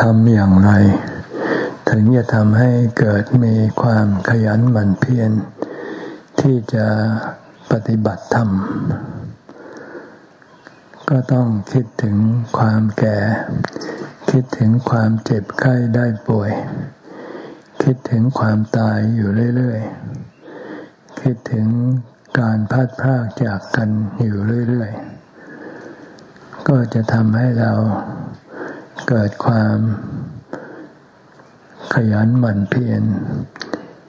ทำอย่างไร ถึงจะทำให้เกิดมีความขยันหมั่นเพียรที่จะปฏิบัติธรรม ก็ต้องคิดถึงความแก่ คิดถึงความเจ็บไข้ได้ป่วย คิดถึงความตายอยู่เรื่อยๆ คิดถึงการพัดพรากจากกันอยู่เรื่อยๆ ก็จะทำให้เรา เกิดความขยันหมั่นเพียร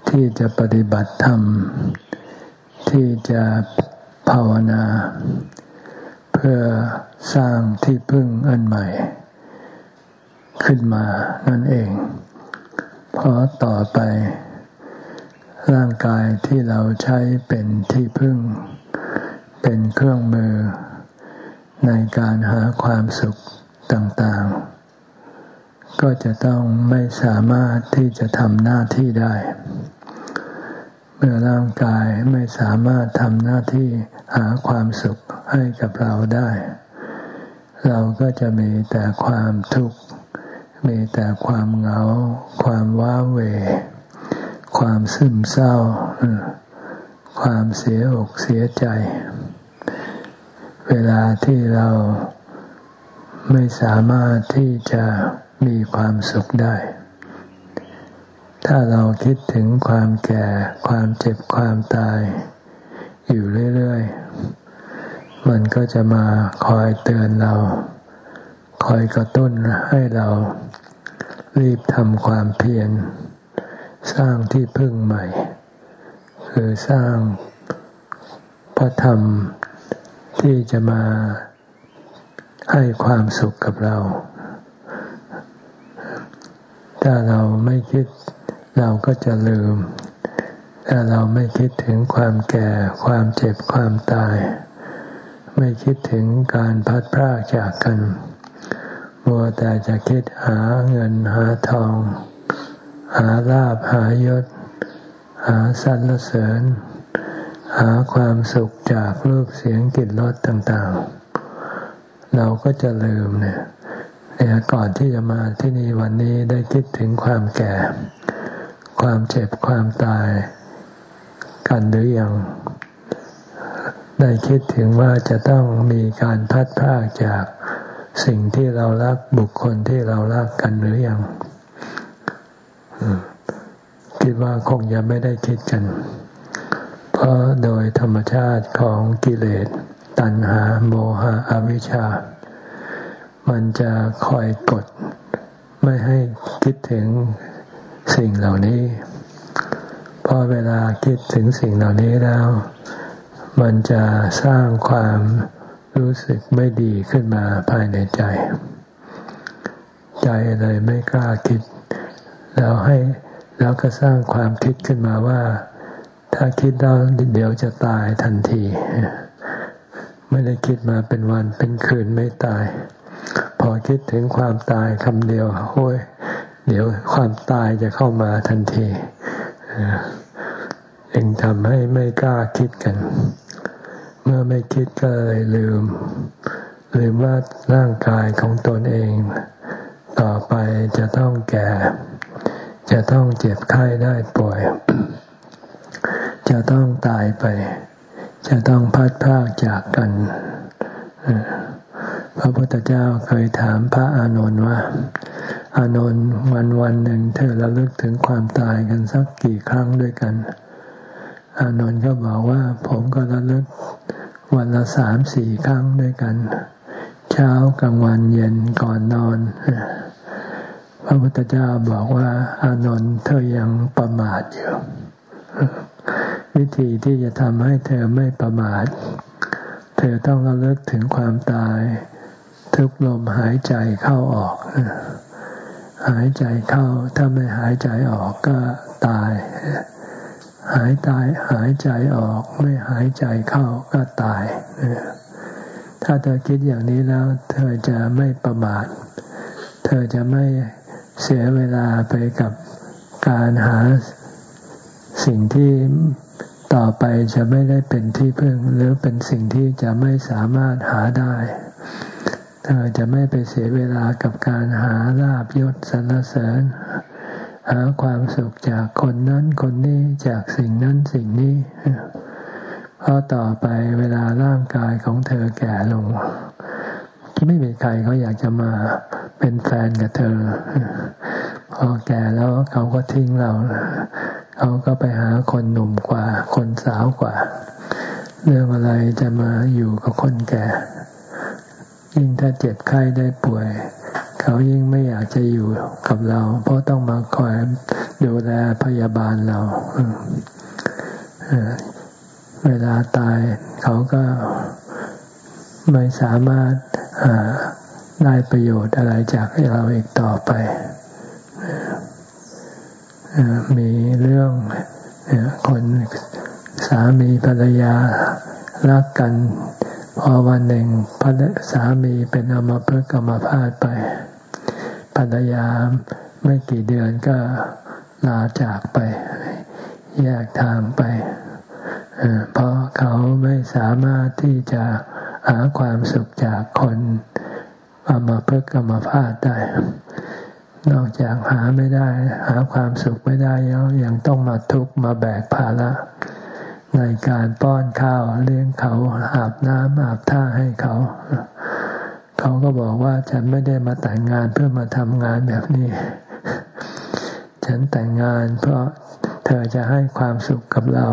ที่จะปฏิบัติธรรม ที่จะภาวนา เพื่อสร้างที่พึ่งอันใหม่ ขึ้นมานั่นเอง เพราะต่อไป ร่างกายที่เราใช้เป็นที่พึ่ง เป็นเครื่องมือ ในการหาความสุขต่างๆ ก็จะต้องไม่สามารถที่จะทำหน้าที่ได้ เมื่อร่างกายไม่สามารถทำหน้าที่หาความสุขให้กับเราได้ เราก็จะมีแต่ความทุกข์ มีแต่ความเหงา ความว้าเหวความซึมเศร้า ความเสียอกเสียใจ เวลาที่เราไม่สามารถที่จะ มีความสุขได้ ถ้าเราคิดถึงความแก่ ความเจ็บความตาย อยู่เรื่อยๆ มันก็จะมาคอยเตือนเรา คอยกระตุ้นให้เรารีบทำความเพียรสร้างที่พึ่งใหม่ คือสร้างพระธรรมที่จะมาให้ความสุขกับเรา ถ้าเราไม่คิดเราก็จะลืม ถ้าเราไม่คิดถึงความแก่ ความเจ็บ ความตาย ไม่คิดถึงการพัดพรากจากกัน มัวแต่จะคิดหาเงินหาทอง หาลาบหายศ หาสรรเสริญ หาความสุขจากรูปเสียงกลิ่นรสต่างๆ เราก็จะลืมเนี่ย เนี่ยก่อนที่จะมาที่นี่วันนี้ได้คิดถึงความแก่ ความเจ็บความตายกันหรือยังได้คิดถึงว่าจะต้องมีการพัดพากจากสิ่งที่เรารักบุคคลที่เรารักกันหรือยังคิดว่าคงยังไม่ได้คิดกัน เพราะโดยธรรมชาติของกิเลส ตัณหา โมหะอวิชชา มันจะคอยกด ไม่ให้คิดถึงสิ่งเหล่านี้พอเวลาคิดถึงสิ่งเหล่านี้แล้ว มันจะสร้างความรู้สึกไม่ดีขึ้นมาภายในใจ ใจเลยไม่กล้าคิด แล้วให้แล้วก็สร้างความคิดขึ้นมาว่า ถ้าคิดแล้วเดี๋ยวจะตายทันที ไม่ได้คิดมาเป็นวันเป็นคืนไม่ตาย พอคิดถึงความตายคำเดียวโอ้ยเดี๋ยวความตายจะเข้ามาทันทีเองทำให้ไม่กล้าคิดกัน เมื่อไม่คิดก็เลยลืม ลืมว่าร่างกายของตนเอง ต่อไปจะต้องแก่ จะต้องเจ็บไข้ได้ป่วย จะต้องตายไป จะต้องพัดพากจากกัน พระพุทธเจ้าเคยถามพระอานนท์ว่า อานนท์วันวันหนึ่งเธอระลึกถึงความตายกันสักกี่ครั้งด้วยกัน อานนท์ก็บอกว่า ผมก็ระลึกวันละสามสี่ครั้งด้วยกัน เช้ากลางวันเย็นก่อนนอนพระพุทธเจ้าบอกว่า อานนท์เธอยังประมาทอยู่วิธีที่จะทำให้เธอไม่ประมาท เธอต้องระลึกถึงความตาย ทุกลมหายใจเข้าออก หายใจเข้า ถ้าไม่หายใจออกก็ตาย หายตายหายใจออก ไม่หายใจเข้าก็ตาย ถ้าเธอคิดอย่างนี้แล้ว เธอจะไม่ประมาท เธอจะไม่เสียเวลาไปกับการหาสิ่งที่ต่อไปจะไม่ได้เป็นที่พึ่ง หรือเป็นสิ่งที่จะไม่สามารถหาได้ เธอจะไม่ไปเสียเวลากับการหาลาบยศสรรเสริญ หาความสุขจากคนนั้นคนนี้จากสิ่งนั้นสิ่งนี้เพราะต่อไปเวลาร่างกายของเธอแก่ลงไม่มีใครเขาอยากจะมาเป็นแฟนกับเธอ พอแก่แล้วเขาก็ทิ้งเรา เขาก็ไปหาคนหนุ่มกว่า คนสาวกว่า เรื่องอะไรจะมาอยู่กับคนแก่ ยิ่งถ้าเจ็บไข้ได้ป่วย เขายิ่งไม่อยากจะอยู่กับเรา เพราะต้องมาคอยดูแลพยาบาลเราเวลาตายเขาก็ไม่สามารถได้ประโยชน์อะไรจากเราอีกต่อไป มีเรื่องคนสามีภรรยารักกัน พอวันหนึ่งพระสามีเป็นอมภพกรรมพาดไปภรรยาไม่กี่เดือนก็ลาจากไป แยกทางไป เพราะเขาไม่สามารถที่จะหาความสุขจากคนอมภพกรรมพาดได้นอกจากหาไม่ได้ หาความสุขไม่ได้แล้วยังต้องมาทุกข์มาแบกภาระ ในการป้อนข้าวเลี้ยงเขาอาบน้ำอาบท่าให้เขา เขาก็บอกว่าฉันไม่ได้มาแต่งงานเพื่อมาทำงานแบบนี้ ฉันแต่งงานเพราะเธอจะให้ความสุขกับเรา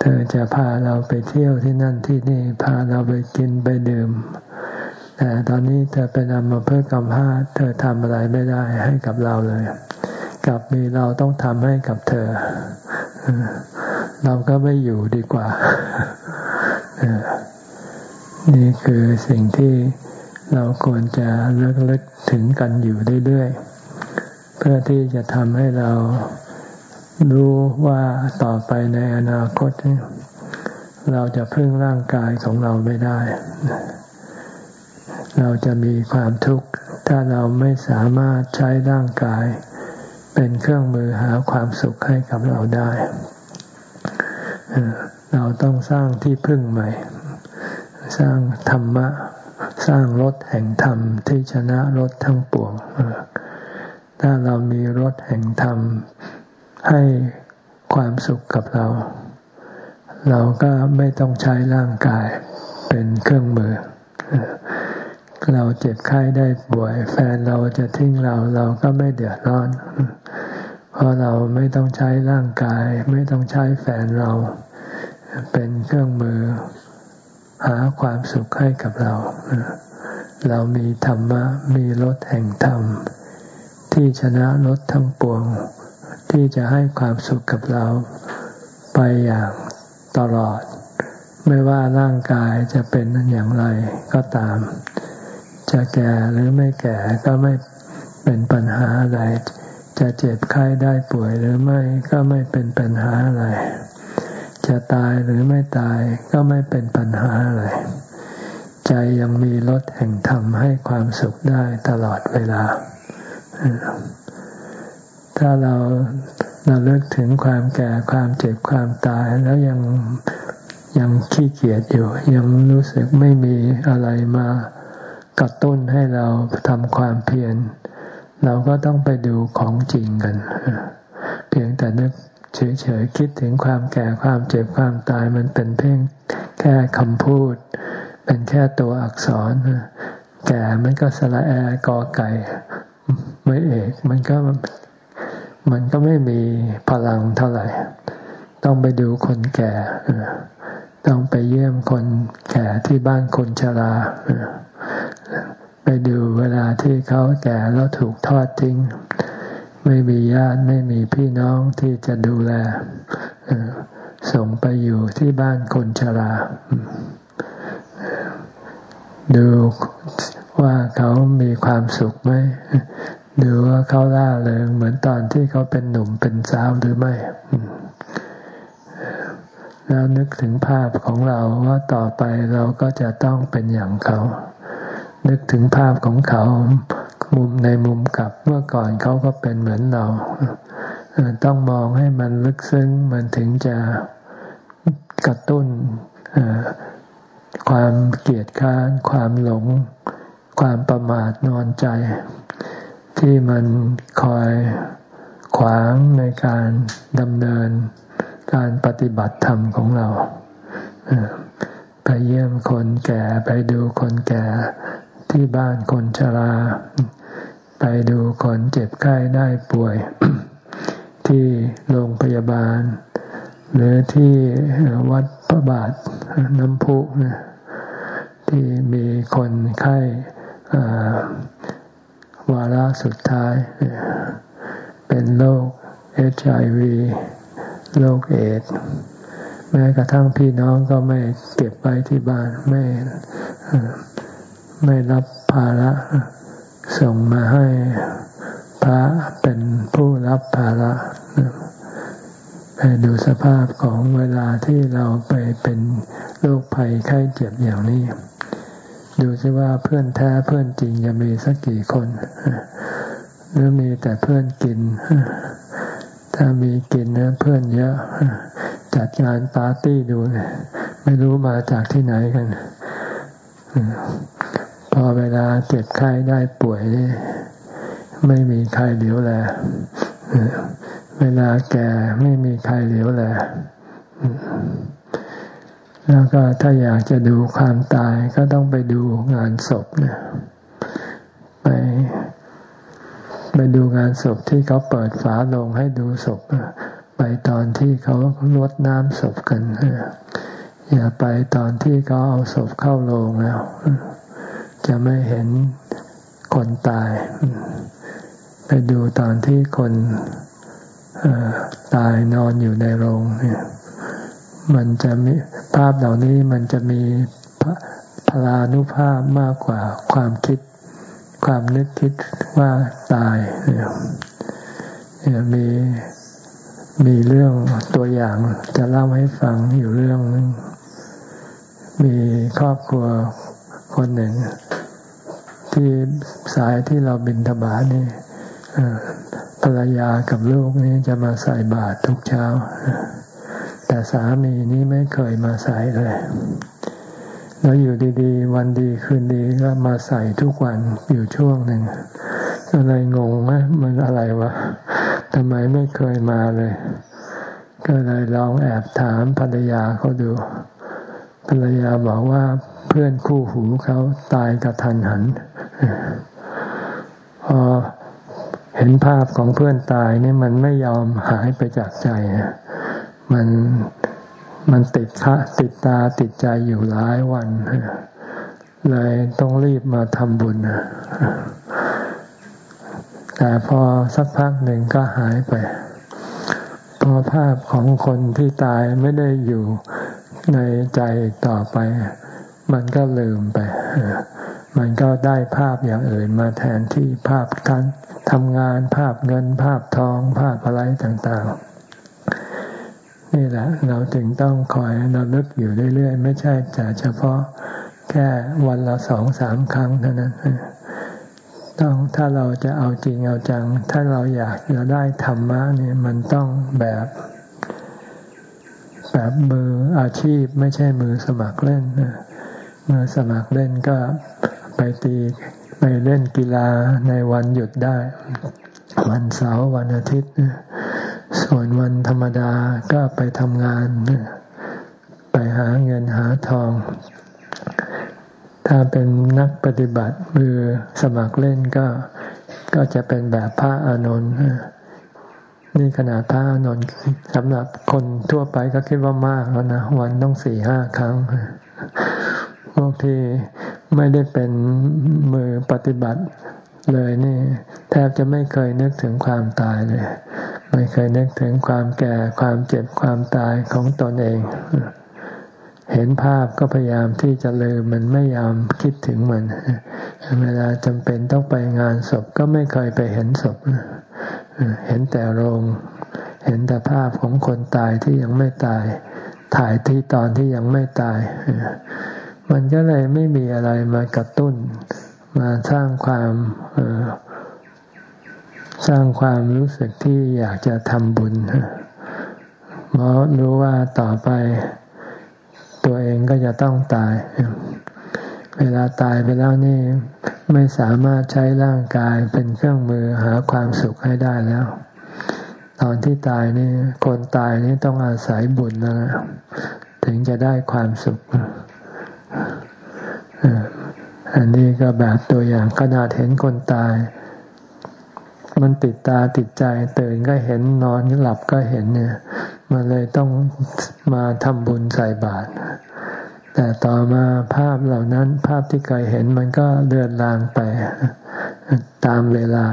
เธอจะพาเราไปเที่ยวที่นั่นที่นี่ พาเราไปกินไปดื่ม แต่ตอนนี้เธอเป็นอมเพื่อกำพาเธอทำอะไรไม่ได้ให้กับเราเลย กลับมีเราต้องทำให้กับเธอ เราก็ไม่อยู่ดีกว่า นี่คือสิ่งที่เราควรจะเลิกเลิกถึงกันอยู่เรื่อยๆ เพื่อที่จะทำให้เรารู้ว่าต่อไปในอนาคต เราจะพึ่งร่างกายของเราไม่ได้ เราจะมีความทุกข์ ถ้าเราไม่สามารถใช้ร่างกาย เป็นเครื่องมือหาความสุขให้กับเราได้ เราต้องสร้างที่พึ่งใหม่ สร้างธรรมะ สร้างรถแห่งธรรมที่ชนะรถทั้งปวง ถ้าเรามีรถแห่งธรรม ให้ความสุขกับเรา เราก็ไม่ต้องใช้ร่างกายเป็นเครื่องมือ เราเจ็บไข้ได้ป่วย แฟนเราจะทิ้งเราเราก็ไม่เดือดร้อน เพราะเราไม่ต้องใช้ร่างกาย ไม่ต้องใช้แฟนเรา เป็นเครื่องมือ หาความสุขให้กับเรา เรามีธรรมะ มีรถแห่งธรรม ที่ชนะรถทั้งปวง ที่จะให้ความสุขกับเรา ไปอย่างตลอด ไม่ว่าร่างกายจะเป็นอย่างไรก็ตาม จะแก่หรือไม่แก่ก็ไม่เป็นปัญหาอะไร จะเจ็บไข้ได้ป่วยหรือไม่ก็ไม่เป็นปัญหาอะไร จะตายหรือไม่ตายก็ไม่เป็นปัญหาอะไร ใจยังมีรถแห่งธรรมให้ความสุขได้ตลอดเวลา ถ้าเราเราเลิกถึงความแก่ความเจ็บความตายแล้วยังยังขี้เกียจอยู่ ยังรู้สึกไม่มีอะไรมากระตุ้นให้เราทำความเพียร เราก็ต้องไปดูของจริงกัน เพียงแต่นึกเฉยๆคิดถึงความแก่ความเจ็บความตายมันเป็นเพียงแค่คำพูด เป็นแค่ตัวอักษร แก่มันก็สระแอกอไก่ ไม่เอกมันก็มันก็ไม่มีพลังเท่าไหร่ ต้องไปดูคนแก่ ต้องไปเยี่ยมคนแก่ที่บ้านคนชรา ไปดูเวลาที่เขาแก่แล้วถูกทอดทิ้ง ไม่มีญาติไม่มีพี่น้องที่จะดูแลส่งไปอยู่ที่บ้านคนชรา ดูว่าเขามีความสุขไหมดูว่าเขาล่าเริงเหมือนตอนที่เขาเป็นหนุ่มเป็นสาวหรือไม่ แล้วนึกถึงภาพของเราว่าต่อไปเราก็จะต้องเป็นอย่างเขา นึกถึงภาพของเขามุมในมุมกลับเมื่อก่อนเขาก็เป็นเหมือนเรา ต้องมองให้มันลึกซึ้งมันถึงจะกระตุ้นความเกลียดค้าน ความหลง ความประมาทนอนใจ ที่มันคอยขวางในการดำเนินการปฏิบัติธรรมของเรา ไปเยี่ยมคนแก่ไปดูคนแก่ ที่บ้านคนชรา ไปดูคนเจ็บไข้ได้ป่วย ที่โรงพยาบาล หรือที่วัดพระบาทน้ำพุที่มีคนไข้วาระสุดท้าย เป็นโรคเอชไอวีโรคเอดแม้กระทั่งพี่น้องก็ไม่เก็บไว้ที่บ้านไม่ ไม่รับภาระ ส่งมาให้พระเป็นผู้รับภาระไปดูสภาพของเวลาที่เราไปเป็นโรคภัยไข้เจ็บอย่างนี้ ดูซิว่าเพื่อนแท้เพื่อนจริงจะมีสักกี่คน หรือมีแต่เพื่อนกิน ถ้ามีกินนะเพื่อนเยอะ จัดงานปาร์ตี้ดูนะไม่รู้มาจากที่ไหนกัน พอเวลาเจ็บไข้ได้ป่วยนี่ไม่มีใครเหลียวแลเวลาแก่ไม่มีใครเหลียวแลแล้วก็ถ้าอยากจะดูความตายก็ต้องไปดูงานศพเนี่ยไปไปดูงานศพที่เขาเปิดฝาลงให้ดูศพไปตอนที่เขาลดน้ำศพกันอย่าไปตอนที่เขาเอาศพเข้าโรงแล้ว จะไม่เห็นคนตาย ไปดูตอนที่คนตายนอนอยู่ในโรงเนี่ยมันจะมีภาพเหล่านี้มันจะมีพลานุภาพมากกว่าความคิด ความนึกคิดว่าตายเนี่ยมีมีเรื่องตัวอย่างจะเล่าให้ฟังอยู่เรื่องนึงมีครอบครัว คนหนึ่ง ที่สายที่เราบินทบาทนี่ภรรยากับลูกนี่จะมาใส่บาตรทุกเช้า แต่สามีนี่ไม่เคยมาใส่เลย แล้วอยู่ดีๆ วันดีคืนดีก็มาใส่ทุกวันอยู่ช่วงหนึ่งอะไรงงไหมมันอะไรวะทำไมไม่เคยมาเลย ก็เลยลองแอบถามภรรยาเขาดู ภรรยาบอกว่าเพื่อนคู่หูเขาตายกระทันหันพอเห็นภาพของเพื่อนตายนี่มันไม่ยอมหายไปจากใจมันมันติดคะติดตาติดใจอยู่หลายวันเลยต้องรีบมาทำบุญแต่พอสักพักหนึ่งก็หายไปพอภาพของคนที่ตายไม่ได้อยู่ ในใจต่อไป มันก็ลืมไป มันก็ได้ภาพอย่างอื่นมาแทนที่ภาพการทำงานภาพเงินภาพทองภาพอะไรต่างๆ นี่แหละ เราจึงต้องคอยเราลึกอยู่เรื่อย ๆ ไม่ใช่แต่เฉพาะแค่วันละสองสามครั้งเท่านั้นต้องถ้าเราจะเอาจริงเอาจัง ถ้าเราอยากจะได้ธรรมะเนี่ยมันต้องแบบ แบบมืออาชีพไม่ใช่มือสมัครเล่นมือสมัครเล่นก็ไปตีไปเล่นกีฬาในวันหยุดได้ วันเสาร์วันอาทิตย์ ส่วนวันธรรมดาก็ไปทำงาน ไปหาเงินหาทอง ถ้าเป็นนักปฏิบัติมือสมัครเล่นก็ก็จะเป็นแบบพระอานนท์ นี่ขนาดพระนนท์สำหรับคนทั่วไปก็คิดว่ามากแล้วนะวันต้องสี่ห้าครั้งพวกที่ไม่ได้เป็นมือปฏิบัติเลยนี่แทบจะไม่เคยนึกถึงความตายเลย ไม่เคยนึกถึงความแก่ความเจ็บความตายของตนเอง เห็นภาพก็พยายามที่จะลืมมันไม่ยอมคิดถึงมัน เวลาจำเป็นต้องไปงานศพก็ไม่เคยไปเห็นศพ เห็นแต่โรง เห็นแต่ภาพของคนตายที่ยังไม่ตาย ถ่ายที่ตอนที่ยังไม่ตาย มันก็เลยไม่มีอะไรมากระตุ้น มาสร้างความสร้างความรู้สึกที่อยากจะทำบุญเพราะรู้ว่าต่อไปตัวเองก็จะต้องตาย เวลาตายไปแล้วนี่ไม่สามารถใช้ร่างกายเป็นเครื่องมือหาความสุขให้ได้แล้ว ตอนที่ตายนี่คนตายนี่ต้องอาศัยบุญนะถึงจะได้ความสุขอันนี้ก็แบบตัวอย่างขนาดเห็นคนตาย มันติดตาติดใจตื่นก็เห็นนอนหลับก็เห็นเนี่ย มันเลยต้องมาทำบุญใส่บาตร แต่ต่อมาภาพเหล่านั้น ภาพที่เคยเห็นมันก็เลือนลางไปตามเวลา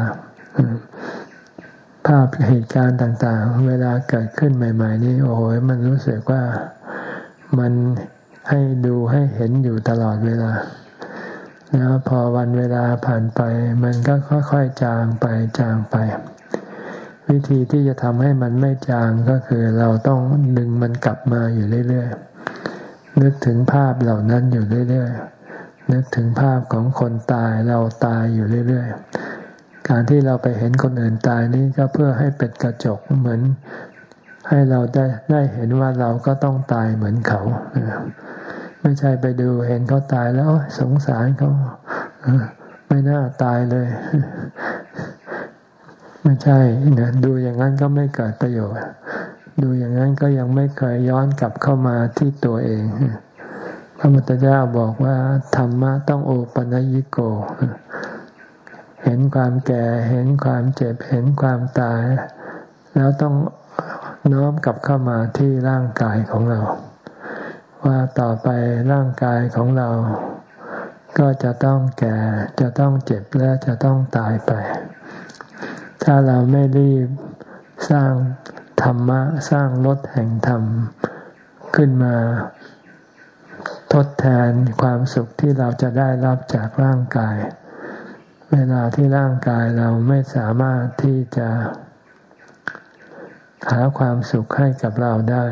ภาพเหตุการณ์ต่าง ๆ เวลาเกิดขึ้นใหม่ ๆ นี่โอ้ยมันรู้สึกว่ามันให้ดูให้เห็นอยู่ตลอดเวลาแล้วพอวันเวลาผ่านไป มันก็ค่อยๆจางไปจางไป วิธีที่จะทำให้มันไม่จางก็คือเราต้องดึงมันกลับมาอยู่เรื่อยๆ นึกถึงภาพเหล่านั้นอยู่เรื่อยๆ นึกถึงภาพของคนตายเราตายอยู่เรื่อยๆ การที่เราไปเห็นคนอื่นตายนี่ก็เพื่อให้เป็นกระจกเหมือน ให้เราได้ได้เห็นว่าเราก็ต้องตายเหมือนเขา ไม่ใช่ไปดูเห็นเขาตายแล้วสงสารเขาไม่น่าตายเลย ไม่ใช่นะดูอย่างนั้นก็ไม่เกิดประโยชน์ ดูอย่างนั้นก็ยังไม่เคยย้อนกลับเข้ามาที่ตัวเอง พระมุตเจ้าบอกว่า ธรรมะต้องโอปัญญิโก เห็นความแก่ เห็นความเจ็บ เห็นความตาย แล้วต้องน้อมกลับเข้ามาที่ร่างกายของเรา ว่าต่อไปร่างกายของเรา ก็จะต้องแก่ จะต้องเจ็บและจะต้องตายไป ถ้าเราไม่รีบสร้าง ธรรมะสร้างรถแห่งธรรม ขึ้นมา ทดแทนความสุขที่เราจะได้รับจากร่างกาย เวลาที่ร่างกายเราไม่สามารถที่จะหาความสุขให้กับเราได้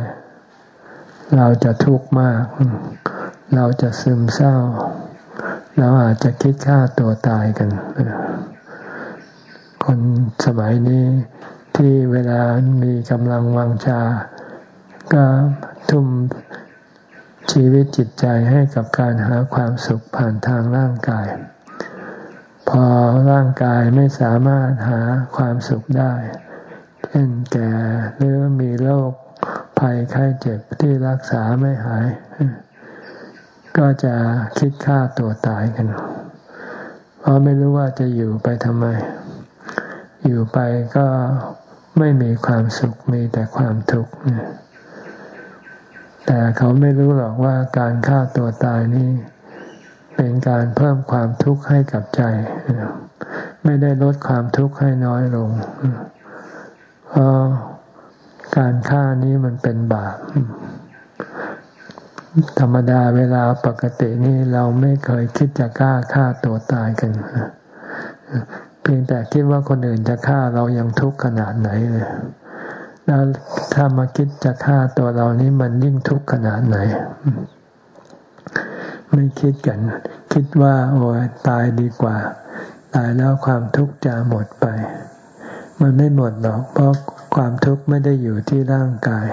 เราจะทุกข์มาก เราจะซึมเศร้า เราอาจจะคิดฆ่าตัวตายกัน คนสมัยนี้ ที่เวลามีกำลังวังชา ก็ทุ่มชีวิตจิตใจให้กับการหาความสุขผ่านทางร่างกาย พอร่างกายไม่สามารถหาความสุขได้ เช่นแก่หรือมีโรคภัยไข้เจ็บที่รักษาไม่หาย ก็จะคิดฆ่าตัวตายกัน เพราะไม่รู้ว่าจะอยู่ไปทำไม อยู่ไปก็ ไม่มีความสุขมีแต่ความทุกข์แต่เขาไม่รู้หรอกว่าการฆ่าตัวตายนี่เป็นการเพิ่มความทุกข์ให้กับใจ ไม่ได้ลดความทุกข์ให้น้อยลงเพราะการฆ่านี้มันเป็นบาปธรรมดาเวลาปกตินี่เราไม่เคยคิดจะกล้าฆ่าตัวตายกัน เพียงแต่คิดว่าคนอื่นจะฆ่าเรายังทุกข์ขนาดไหนเลยแล้วถ้ามาคิดจะฆ่าตัวเรานี้มันยิ่งทุกข์ขนาดไหน ไม่คิดกัน คิดว่า โอ้ตายดีกว่า ตายแล้วความทุกข์จะหมดไป มันไม่หมดหรอก เพราะความทุกข์ไม่ได้อยู่ที่ร่างกาย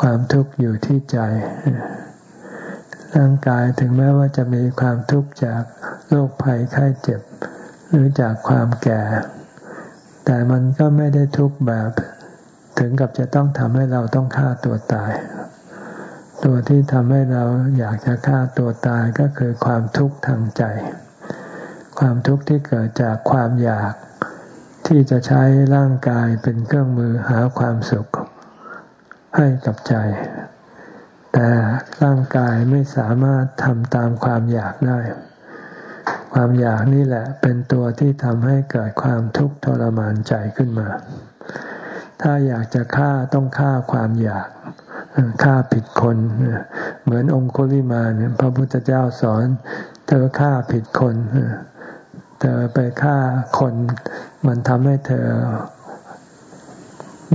ความทุกข์อยู่ที่ใจ ร่างกายถึงแม้ว่าจะมีความทุกข์จากโรคภัยไข้เจ็บ หรือจากความแก่ แต่มันก็ไม่ได้ทุกข์แบบ ถึงกับจะต้องทำให้เราต้องฆ่าตัวตาย ตัวที่ทำให้เราอยากจะฆ่าตัวตายก็คือความทุกข์ทางใจ ความทุกข์ที่เกิดจากความอยากที่จะใช้ร่างกายเป็นเครื่องมือหาความสุขให้กับใจ แต่ร่างกายไม่สามารถทำตามความอยากได้ ความอยากนี่แหละเป็นตัวที่ทำให้เกิดความทุกข์ทรมานใจขึ้นมา ถ้าอยากจะฆ่าต้องฆ่าความอยากฆ่าผิดคน เหมือนองคุลิมาเนี่ยพระพุทธเจ้าสอน เธอฆ่าผิดคน เธอไปฆ่าคน มันทำให้เธอ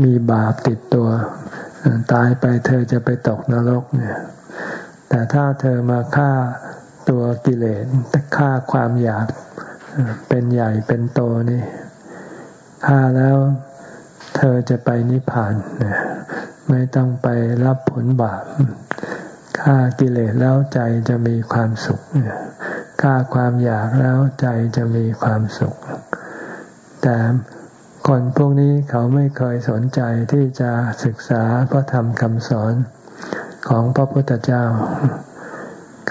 มีบาปติดตัว ตายไปเธอจะไปตกนรกเนี่ย แต่ถ้าเธอมาฆ่า ตัวกิเลสฆ่าความอยากเป็นใหญ่เป็นโตนี่ฆ่าแล้วเธอจะไปนิพพานไม่ต้องไปรับผลบาปฆ่ากิเลสแล้วใจจะมีความสุขฆ่าความอยากแล้วใจจะมีความสุข แต่คนพวกนี้เขาไม่เคยสนใจที่จะศึกษาพระธรรมคำสอนของพระพุทธเจ้าเ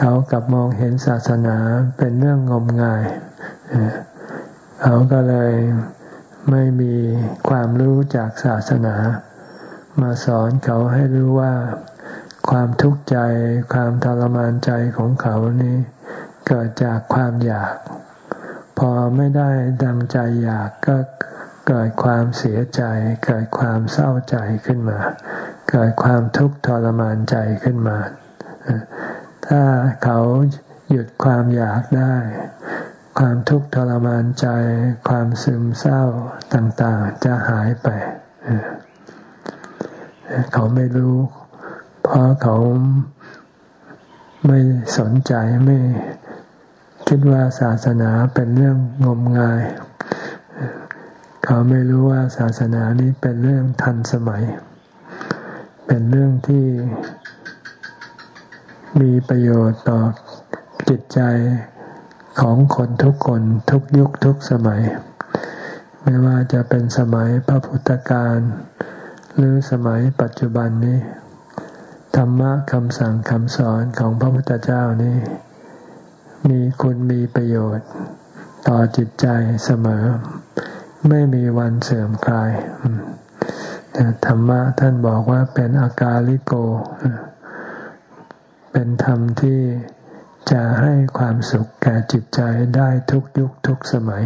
ขากลับมองเห็นศาสนาเป็นเรื่องงมงาย เขาก็เลยไม่มีความรู้จากศาสนา มาสอนเขาให้รู้ว่าความทุกข์ใจ ความทรมานใจของเขานี้เกิดจากความอยาก พอไม่ได้ดังใจอยากก็เกิดความเสียใจ เกิดความเศร้าใจขึ้นมา เกิดความทุกข์ทรมานใจขึ้นมา ถ้าเขาหยุดความอยากได้ ความทุกข์ทรมานใจ ความซึมเศร้าต่างๆ จะหายไป เขาไม่รู้ เพราะเขาไม่สนใจไม่คิดว่าศาสนาเป็นเรื่องงมงาย เขาไม่รู้ว่าศาสนานี้เป็นเรื่องทันสมัย เป็นเรื่องที่ มีประโยชน์ต่อจิตใจของคนทุกคนทุกยุคทุกสมัย ไม่ว่าจะเป็นสมัยพระพุทธการหรือสมัยปัจจุบันนี้ ธรรมะคำสั่งคำสอนของพระพุทธเจ้านี้ มีคุณมีประโยชน์ ต่อจิตใจเสมอ ไม่มีวันเสื่อมคลายธรรมะท่านบอกว่าเป็นอากาลิโกเเป็นธรรมที่จะให้ความสุขแก่จิตใจได้ทุกยุคทุกสมัย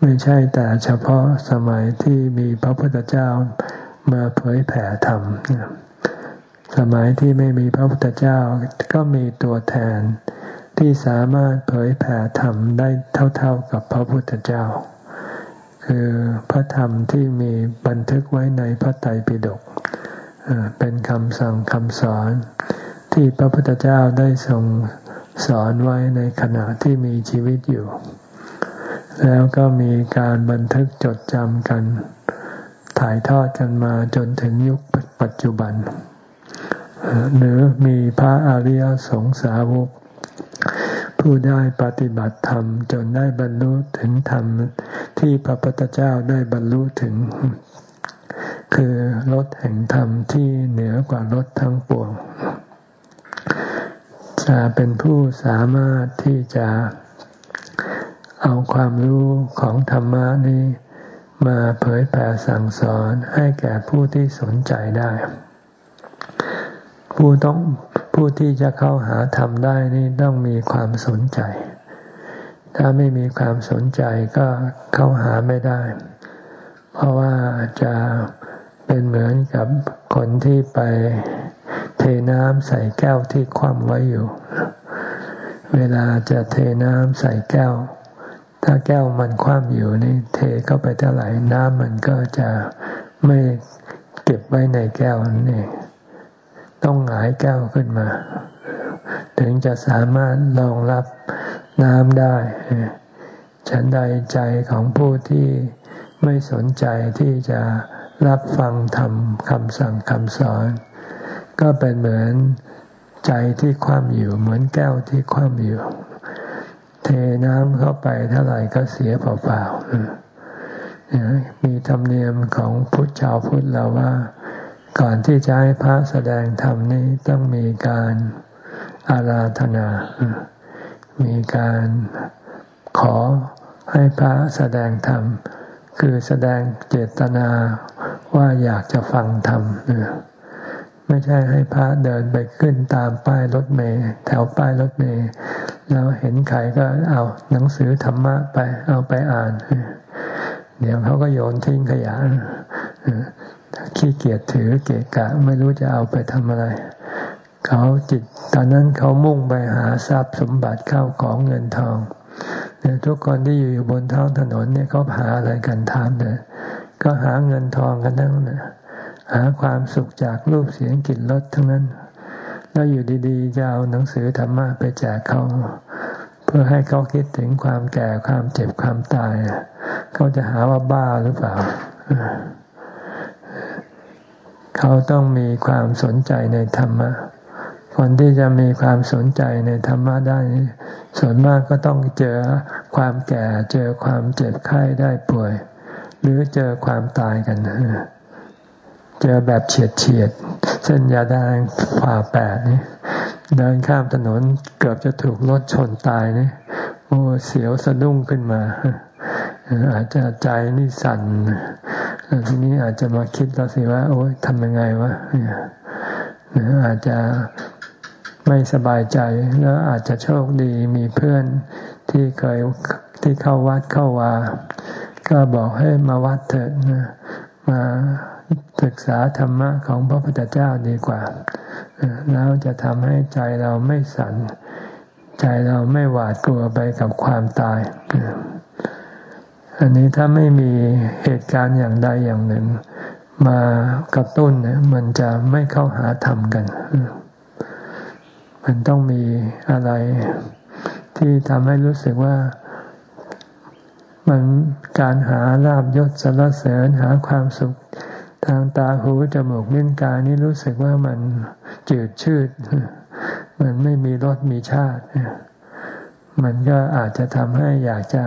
ไม่ใช่แต่เฉพาะสมัยที่มีพระพุทธเจ้ามาเผยแผ่ธรรม สมัยที่ไม่มีพระพุทธเจ้าก็มีตัวแทนที่สามารถเผยแผ่ธรรมได้เท่าๆกับพระพุทธเจ้า คือพระธรรมที่มีบันทึกไว้ในพระไตรปิฎกเป็นคำสั่งคำสอน ที่พระพุทธเจ้าได้ทรงสอนไว้ในขณะที่มีชีวิตอยู่ แล้วก็มีการบันทึกจดจำกัน ถ่ายทอดกันมาจนถึงยุคปัจจุบัน หรือมีพระอริยสงสาวก ผู้ได้ปฏิบัติธรรมจนได้บรรลุถึงธรรมที่พระพุทธเจ้าได้บรรลุถึง คือรถแห่งธรรมที่เหนือกว่ารถทั้งปวง เป็นผู้สามารถที่จะเอาความรู้ของธรรมะนี้ มาเผยแผ่สั่งสอนให้แก่ผู้ที่สนใจได้ ผู้ต้องผู้ที่จะเข้าหาธรรมได้นี่ต้องมีความสนใจ ถ้าไม่มีความสนใจก็เข้าหาไม่ได้ เพราะว่าจะเป็นเหมือนกับคนที่ไป เทน้ำใส่แก้วที่คว่ำไว้อยู่ เวลาจะเทน้ำใส่แก้ว ถ้าแก้วมันคว่ำอยู่นี่ เทเข้าไปเท่าไหร่น้ำมันก็จะไม่เก็บไว้ในแก้วนั่นเองต้องหงายแก้วขึ้นมา ถึงจะสามารถรองรับน้ำได้ ฉันใดใจของผู้ที่ไม่สนใจที่จะรับฟังธรรมคำสั่งคำสอน ก็เป็นเหมือนใจที่คว่ำอยู่ เหมือนแก้วที่คว่ำอยู่ เทน้ำเข้าไปเท่าไหร่ก็เสียเปล่าๆมีธรรมเนียมของพุทธชาวพุทธเราว่า ก่อนที่จะให้พระแสดงธรรมนี้ต้องมีการอาราธนา มีการขอให้พระแสดงธรรม คือแสดงเจตนาว่าอยากจะฟังธรรม ไม่ใช่ให้พระเดินไปขึ้นตามป้ายรถเมล์แถวป้ายรถเมล์แล้วเห็นใครก็เอาหนังสือธรรมะไปเอาไปอ่าน เดี๋ยวเขาก็โยนทิ้งขยะขี้เกียจถือเกะกะไม่รู้จะเอาไปทำอะไร เขาจิต ตอนนั้นเขามุ่งไปหาทรัพย์สมบัติเข้าของเงินทองเนี่ยทุกคนที่อยู่บนท้องถนนเนี่ยเขาหาอะไรกันทามเลยก็หาเงินทองกันทั้งนั้น หาความสุขจากรูปเสียงกลิ่นรสทั้งนั้น แล้วอยู่ดีๆจะเอาหนังสือธรรมะไปแจกเขาเพื่อให้เขาคิดถึงความแก่ความเจ็บความตาย เขาจะหาว่าบ้าหรือเปล่า เขาต้องมีความสนใจในธรรมะคนที่จะมีความสนใจในธรรมะได้ ส่วนมากก็ต้องเจอความแก่ เจอความเจ็บไข้ได้ป่วย หรือเจอความตายกัน เจอแบบเฉียดเฉียดเส้นยาแดงผ่าแปดนี่เดินข้ามถนนเกือบจะถูกรถชนตายนี่โอ้เสียวสะดุ้งขึ้นมา อาจจะใจนี่สั่นทีนี้อาจจะมาคิดแล้วสิว่า โอ้ยทำยังไงวะอาจจะไม่สบายใจแล้วอาจจะโชคดีมีเพื่อนที่เคยที่เข้าวัดเข้าวา ก็บอกให้มาวัดเถิดมา ศึกษาธรรมะของพระพุทธเจ้าดีกว่า แล้วจะทำให้ใจเราไม่สัน่นใจเราไม่หวาดกลัวไปกับความตาย อันนี้ถ้าไม่มีเหตุการณ์อย่างใดอย่างหนึ่ง มากระตุ้นเนี่ยมันจะไม่เข้าหาธรรมกัน มันต้องมีอะไรที่ทำให้รู้สึกว่ามันการหาลาบยศสรรเสริญหาความสุข ทางตาหูจมูกลิ้นกายนี่รู้สึกว่ามันจืดชืด มันไม่มีรสมีชาติ มันก็อาจจะทำให้อยากจะ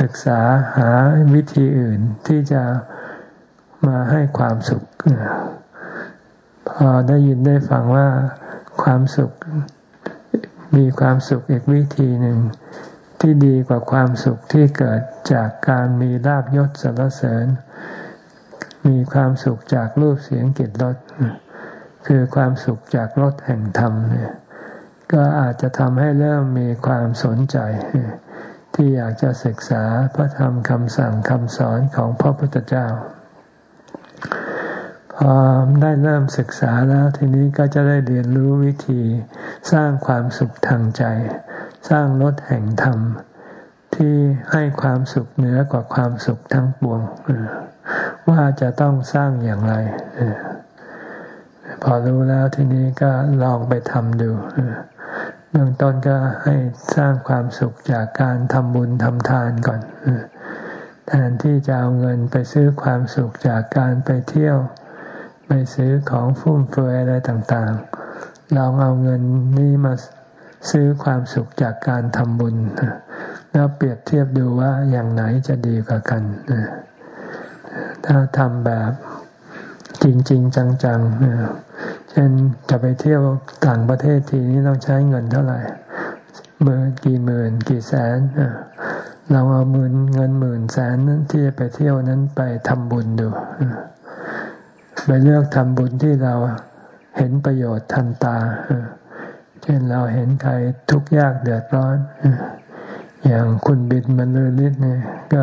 ศึกษาหาวิธีอื่นที่จะมาให้ความสุข พอได้ยินได้ฟังว่าความสุขมีความสุขอีกวิธีหนึ่งที่ดีกว่าความสุขที่เกิดจากการมีลาบยศสรรเสริญ มีความสุขจากรูปเสียงกลิ่นรสคือความสุขจากรสแห่งธรรมเนี่ยก็อาจจะทำให้เริ่มมีความสนใจ ที่อยากจะศึกษาพระธรรมคำสั่งคำสอนของพระพุทธเจ้า พอได้เริ่มศึกษาแล้วทีนี้ก็จะได้เรียนรู้วิธีสร้างความสุขทางใจ สร้างรถแห่งธรรม ที่ให้ความสุขเหนือกว่าความสุขทั้งปวง ว่าจะต้องสร้างอย่างไร พอรู้แล้วทีนี้ก็ลองไปทำดูเบื้องต้นก็ให้สร้างความสุขจากการทำบุญทำทานก่อนแทนที่จะเอาเงินไปซื้อความสุขจากการไปเที่ยว ไปซื้อของฟุ่มเฟือยอะไรต่างๆ ลองเอาเงินนี้มาซื้อความสุขจากการทำบุญ แล้วเปรียบเทียบดูว่าอย่างไหนจะดีกว่ากัน ถ้าทำแบบจริงๆจังๆ เช่นจะไปเที่ยวต่างประเทศทีนี้ต้องใช้เงินเท่าไหร่หมื่นกี่หมื่นกี่แสนเราเอาหมื่นเงินหมื่นแสนนั้นที่จะไปเที่ยวนั้นไปทำบุญดูไปเลือกทำบุญที่เราเห็นประโยชน์ทันตาเช่นเราเห็นใครทุกข์ยากเดือดร้อน อย่างคุณบิดมันเลยลิศเนี่ย ก็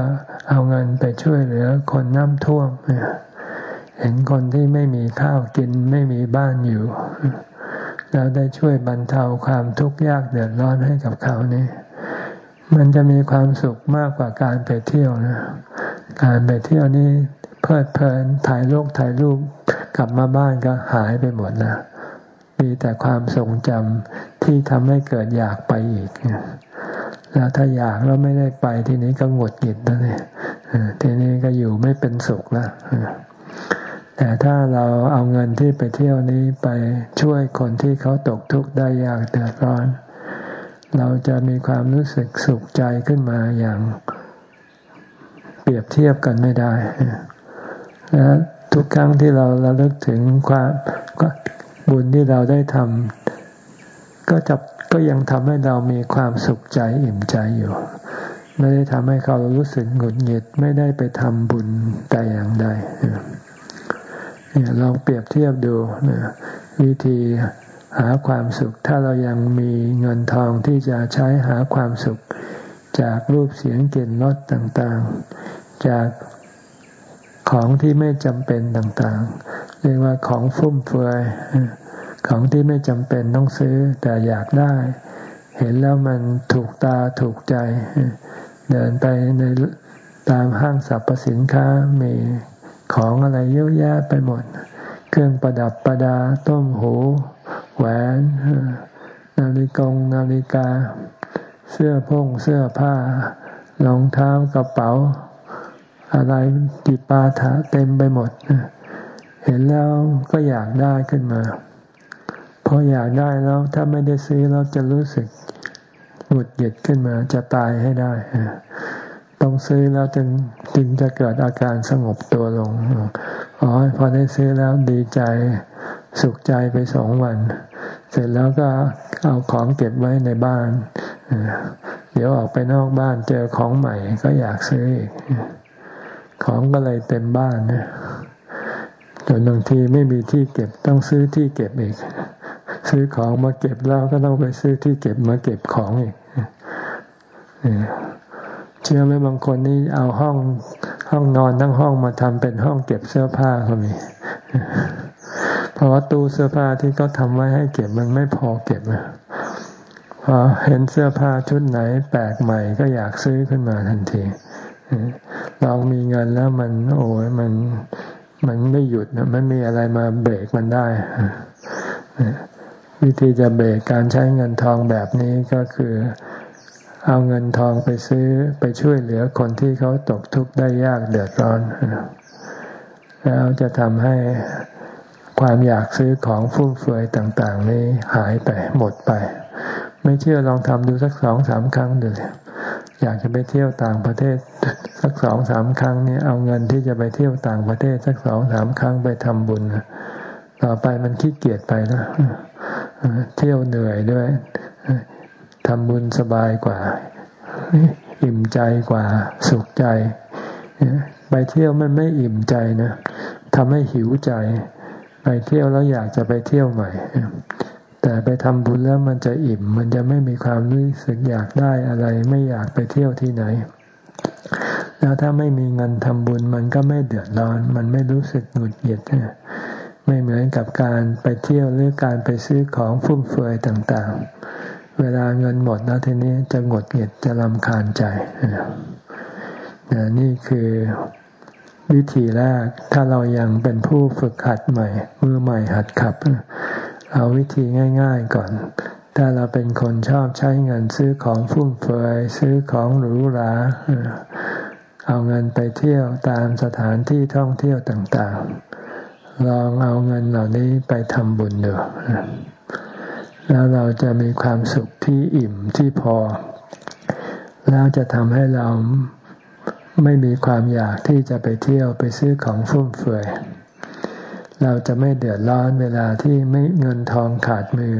เอาเงินไปช่วยเหลือคนน้ำท่วมเห็นคนที่ไม่มีข้าวกินไม่มีบ้านอยู่ แล้วได้ช่วยบรรเทาความทุกข์ยากเดือดร้อนให้กับเขานี่มันจะมีความสุขมากกว่าการไปเที่ยวนะ การไปเที่ยวนี่เพลิดเพลินถ่ายรูปถ่ายรูปกลับมาบ้านก็หายไปหมดแล้วมีแต่ความทรงจำที่ทำให้เกิดอยากไปอีก แล้วถ้าอยากแล้วไม่ได้ไปทีนี้ก็หงดหงิดแล้วเนี่ยทีนี้ก็อยู่ไม่เป็นสุขแล้วแต่ถ้าเราเอาเงินที่ไปเที่ยวนี้ไปช่วยคนที่เขาตกทุกข์ได้ยากเดือดร้อน เราจะมีความรู้สึกสุขใจขึ้นมาอย่างเปรียบเทียบกันไม่ได้และทุกครั้งที่เราระลึกถึงความบุญที่เราได้ทำก็จะ ก็ยังทำให้เรามีความสุขใจอิ่มใจอยู่ ไม่ได้ทำให้เขารู้สึกหงุดหงิดไม่ได้ไปทำบุญแต่อย่างใดเนี่ยลองเปรียบเทียบดูนะวิธีหาความสุข ถ้าเรายังมีเงินทองที่จะใช้หาความสุข จากรูปเสียงกลิ่นรสต่างๆ จากของที่ไม่จำเป็นต่างๆ เรียกว่าของฟุ่มเฟือย ของที่ไม่จำเป็นต้องซื้อแต่อยากได้ เห็นแล้วมันถูกตาถูกใจ เดินไปในตามห้างสรรพสินค้ามีของอะไรเยอะแยะไปหมด เครื่องประดับประดาต้มหู แหวน นาฬิกงนาฬิกา เสื้อพงเสื้อผ้ารองเท้ากระเป๋า อะไรติปาถะเต็มไปหมด เห็นแล้วก็อยากได้ขึ้นมา พออยากได้แล้วถ้าไม่ได้ซื้อเราจะรู้สึกหงุดหงิดขึ้นมาจะตายให้ได้ต้องซื้อแล้วจึงจึงจะเกิดอาการสงบตัวลงอ๋อพอได้ซื้อแล้วดีใจสุขใจไปสองวัน เสร็จแล้วก็เอาของเก็บไว้ในบ้านเดี๋ยวออกไปนอกบ้านเจอของใหม่ก็อยากซื้ออีกของก็เลยเต็มบ้านจนบางทีไม่มีที่เก็บต้องซื้อที่เก็บอีก ซื้อของมาเก็บแล้วก็ต้องไปซื้อที่เก็บมาเก็บของอีกเชื่อไหมบางคนนี่เอาห้องห้องนอนทั้งห้องมาทำเป็นห้องเก็บเสื้อผ้าก็มีเพราะว่าตู้เสื้อผ้าที่เขาทำไว้ให้เก็บมันไม่พอเก็บพอเห็นเสื้อผ้าชุดไหนแปลกใหม่ก็อยากซื้อขึ้นมาทันทีเรามีเงินแล้วมัน โอ้ยมันมันไม่หยุดนะไม่มีอะไรมาเบรกมันได้ วิธีจะเบรกการใช้เงินทองแบบนี้ก็คือ เอาเงินทองไปซื้อไปช่วยเหลือคนที่เขาตกทุกข์ได้ยากเดือดร้อน แล้วจะทำให้ความอยากซื้อของฟุ่มเฟือยต่าง ๆ นี้หายไปหมดไป ไม่เชื่อลองทำดูสักสองสามครั้งดูอยากจะไปเที่ยวต่างประเทศสักสองสามครั้งนี้เอาเงินที่จะไปเที่ยวต่างประเทศสักสองสามครั้งไปทำบุญต่อไปมันขี้เกียจไปนะ เที่ยวเหนื่อยด้วยทำบุญสบายกว่า อิ่มใจกว่า สุขใจ ไปเที่ยวมันไม่อิ่มใจนะทำให้หิวใจ ไปเที่ยวแล้วอยากจะไปเที่ยวใหม่แต่ไปทำบุญแล้วมันจะอิ่ม มันจะไม่มีความรู้สึกอยากได้อะไร ไม่อยากไปเที่ยวที่ไหน แล้วถ้าไม่มีเงินทำบุญมันก็ไม่เดือดร้อน มันไม่รู้สึกหงุดหงิด ไม่เหมือนกับการไปเที่ยวหรือการไปซื้อของฟุ่มเฟือยต่างๆ เวลาเงินหมดแล้วทีนี้จะหงดหงิดจะลำคาญใจนี่คือวิธีแรกถ้าเรายังเป็นผู้ฝึกหัดใหม่มือใหม่หัดขับ เอาวิธีง่าย ๆก่อน ถ้าเราเป็นคนชอบใช้เงินซื้อของฟุ่มเฟือยซื้อของหรูหราเอาเงินไปเที่ยวตามสถานที่ท่องเที่ยวต่างๆ ลองเอาเงินเหล่านี้ไปทำบุญดูแล้วเราจะมีความสุขที่อิ่มที่พอ แล้วจะทำให้เราไม่มีความอยากที่จะไปเที่ยวไปซื้อของฟุ่มเฟือย เราจะไม่เดือดร้อนเวลาที่ไม่เงินทองขาดมือ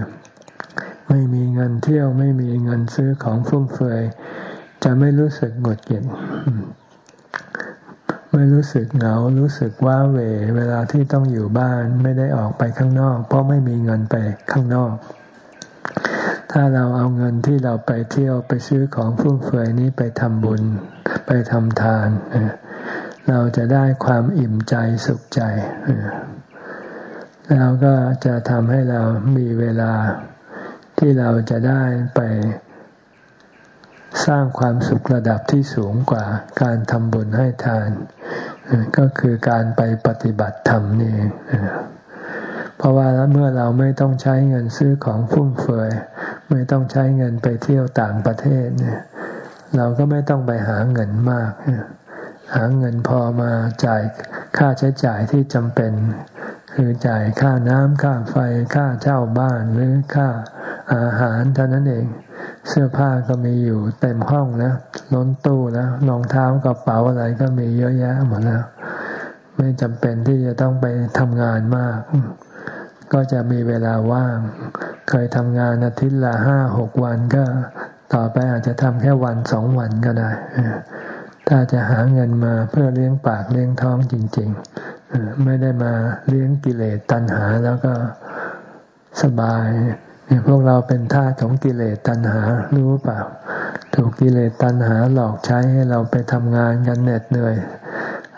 ไม่มีเงินเที่ยวไม่มีเงินซื้อของฟุ่มเฟือย จะไม่รู้สึกหงุดหงิด ไม่รู้สึกเหงา รู้สึกว้าเหวเวลาที่ต้องอยู่บ้านไม่ได้ออกไปข้างนอก เพราะไม่มีเงินไปข้างนอก ถ้าเราเอาเงินที่เราไปเที่ยวไปซื้อของฟุ่มเฟือยนี้ไปทำบุญ ไปทำทาน เราจะได้ความอิ่มใจสุขใจ แล้วก็จะทำให้เรามีเวลาที่เราจะได้ไป สร้างความสุขระดับที่สูงกว่าการทำบุญให้ทาน ก็คือการไปปฏิบัติธรรมนี่เพราะว่าเมื่อเราไม่ต้องใช้เงินซื้อของฟุ่มเฟือยไม่ต้องใช้เงินไปเที่ยวต่างประเทศเนี่ยเราก็ไม่ต้องไปหาเงินมาก หาเงินพอมาจ่ายค่าใช้จ่ายที่จำเป็น คือจ่ายค่าน้ำค่าไฟค่าเช่าบ้านหรือค่าอาหารเท่านั้นเอง เสื้อผ้าก็มีอยู่เต็มห้องแล้วล้นตู้แล้วรองเท้ากระเป๋าอะไรก็มีเยอะแยะหมดแล้ว ไม่จำเป็นที่จะต้องไปทำงานมาก ก็จะมีเวลาว่าง เคยทำงานอาทิตย์ละห้าหกวันก็ต่อไปอาจจะทำแค่วันสองวันก็ได้ ถ้าจะหาเงินมาเพื่อเลี้ยงปากเลี้ยงท้องจริง ๆ ไม่ได้มาเลี้ยงกิเลสตัณหาแล้วก็สบาย พวกเราเป็นทาสของกิเลสตัณหารู้เปล่า ถูกกิเลสตัณหาหลอกใช้ให้เราไปทำงานกันเหน็ดเหนื่อย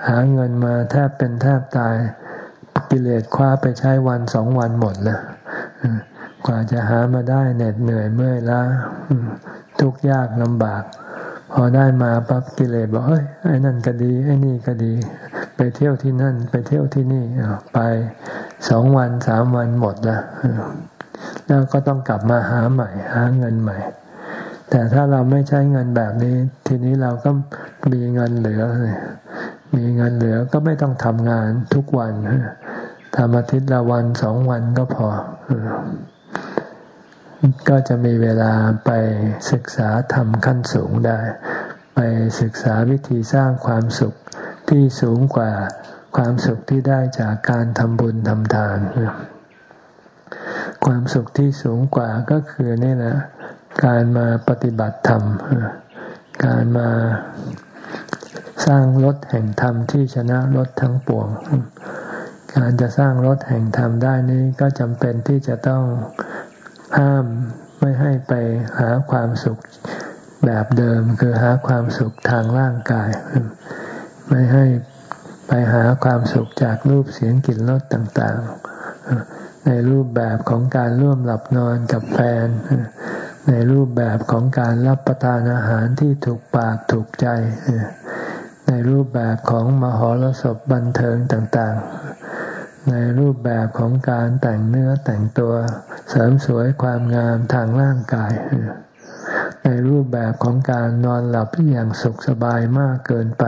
หาเงินมาแทบเป็นแทบตาย กิเลสคว้าไปใช้วันสองวันหมดแล้วกว่าจะหามาได้เหน็ดเหนื่อยเมื่อยล้าทุกยากลำบาก พอได้มาปั๊บกิเลสบอกเฮ้ยไอ้นั่นก็ดีไอ้นี่ก็ดี ไปเที่ยวที่นั่น ไปเที่ยวที่นี่ไปสองวันสามวันหมดล้ว แล้วก็ต้องกลับมาหาใหม่ หาเงินใหม่ แต่ถ้าเราไม่ใช้เงินแบบนี้ ทีนี้เราก็มีเงินเหลือ มีเงินเหลือก็ไม่ต้องทำงานทุกวันทำอาทิตย์ละวันสองวันก็พอ ก็จะมีเวลาไปศึกษาธรรมขั้นสูงได้ ไปศึกษาวิธีสร้างความสุขที่สูงกว่าความสุขที่ได้จากการทำบุญทำทาน ความสุขที่สูงกว่าก็คือนี่แหละการมาปฏิบัติธรรม การมาสร้างรถแห่งธรรมที่ชนะรถทั้งปวง การจะสร้างรถแห่งธรรมได้นี้ก็จำเป็นที่จะต้องห้ามไม่ให้ไปหาความสุขแบบเดิมคือหาความสุขทางร่างกาย ไม่ให้ไปหาความสุขจากรูปเสียงกลิ่นรสต่าง ๆ ในรูปแบบของการร่วมหลับนอนกับแฟน ในรูปแบบของการรับประทานอาหารที่ถูกปากถูกใจ ในรูปแบบของมหรสพบันเทิงต่างๆ ในรูปแบบของการแต่งเนื้อแต่งตัวเสริมสวยความงามทางร่างกาย ในรูปแบบของการนอนหลับอย่างสุขสบายมากเกินไป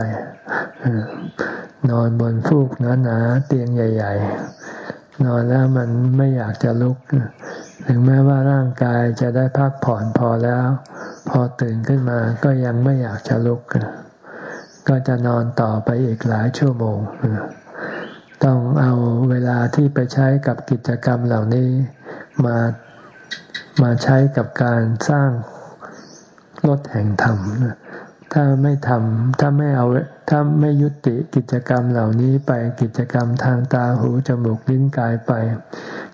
นอนบนฟูกหนาๆเตียงใหญ่ ๆ นอนแล้วมันไม่อยากจะลุก ถึงแม้ว่าร่างกายจะได้พักผ่อนพอแล้ว พอตื่นขึ้นมาก็ยังไม่อยากจะลุก ก็จะนอนต่อไปอีกหลายชั่วโมง ต้องเอาเวลาที่ไปใช้กับกิจกรรมเหล่านี้มามาใช้กับการสร้างรถแห่งธรรม ถ้าไม่ทำถ้าไม่เอาถ้าไม่ยุติกิจกรรมเหล่านี้ไปกิจกรรมทางตาหูจมูกลิ้นกายไป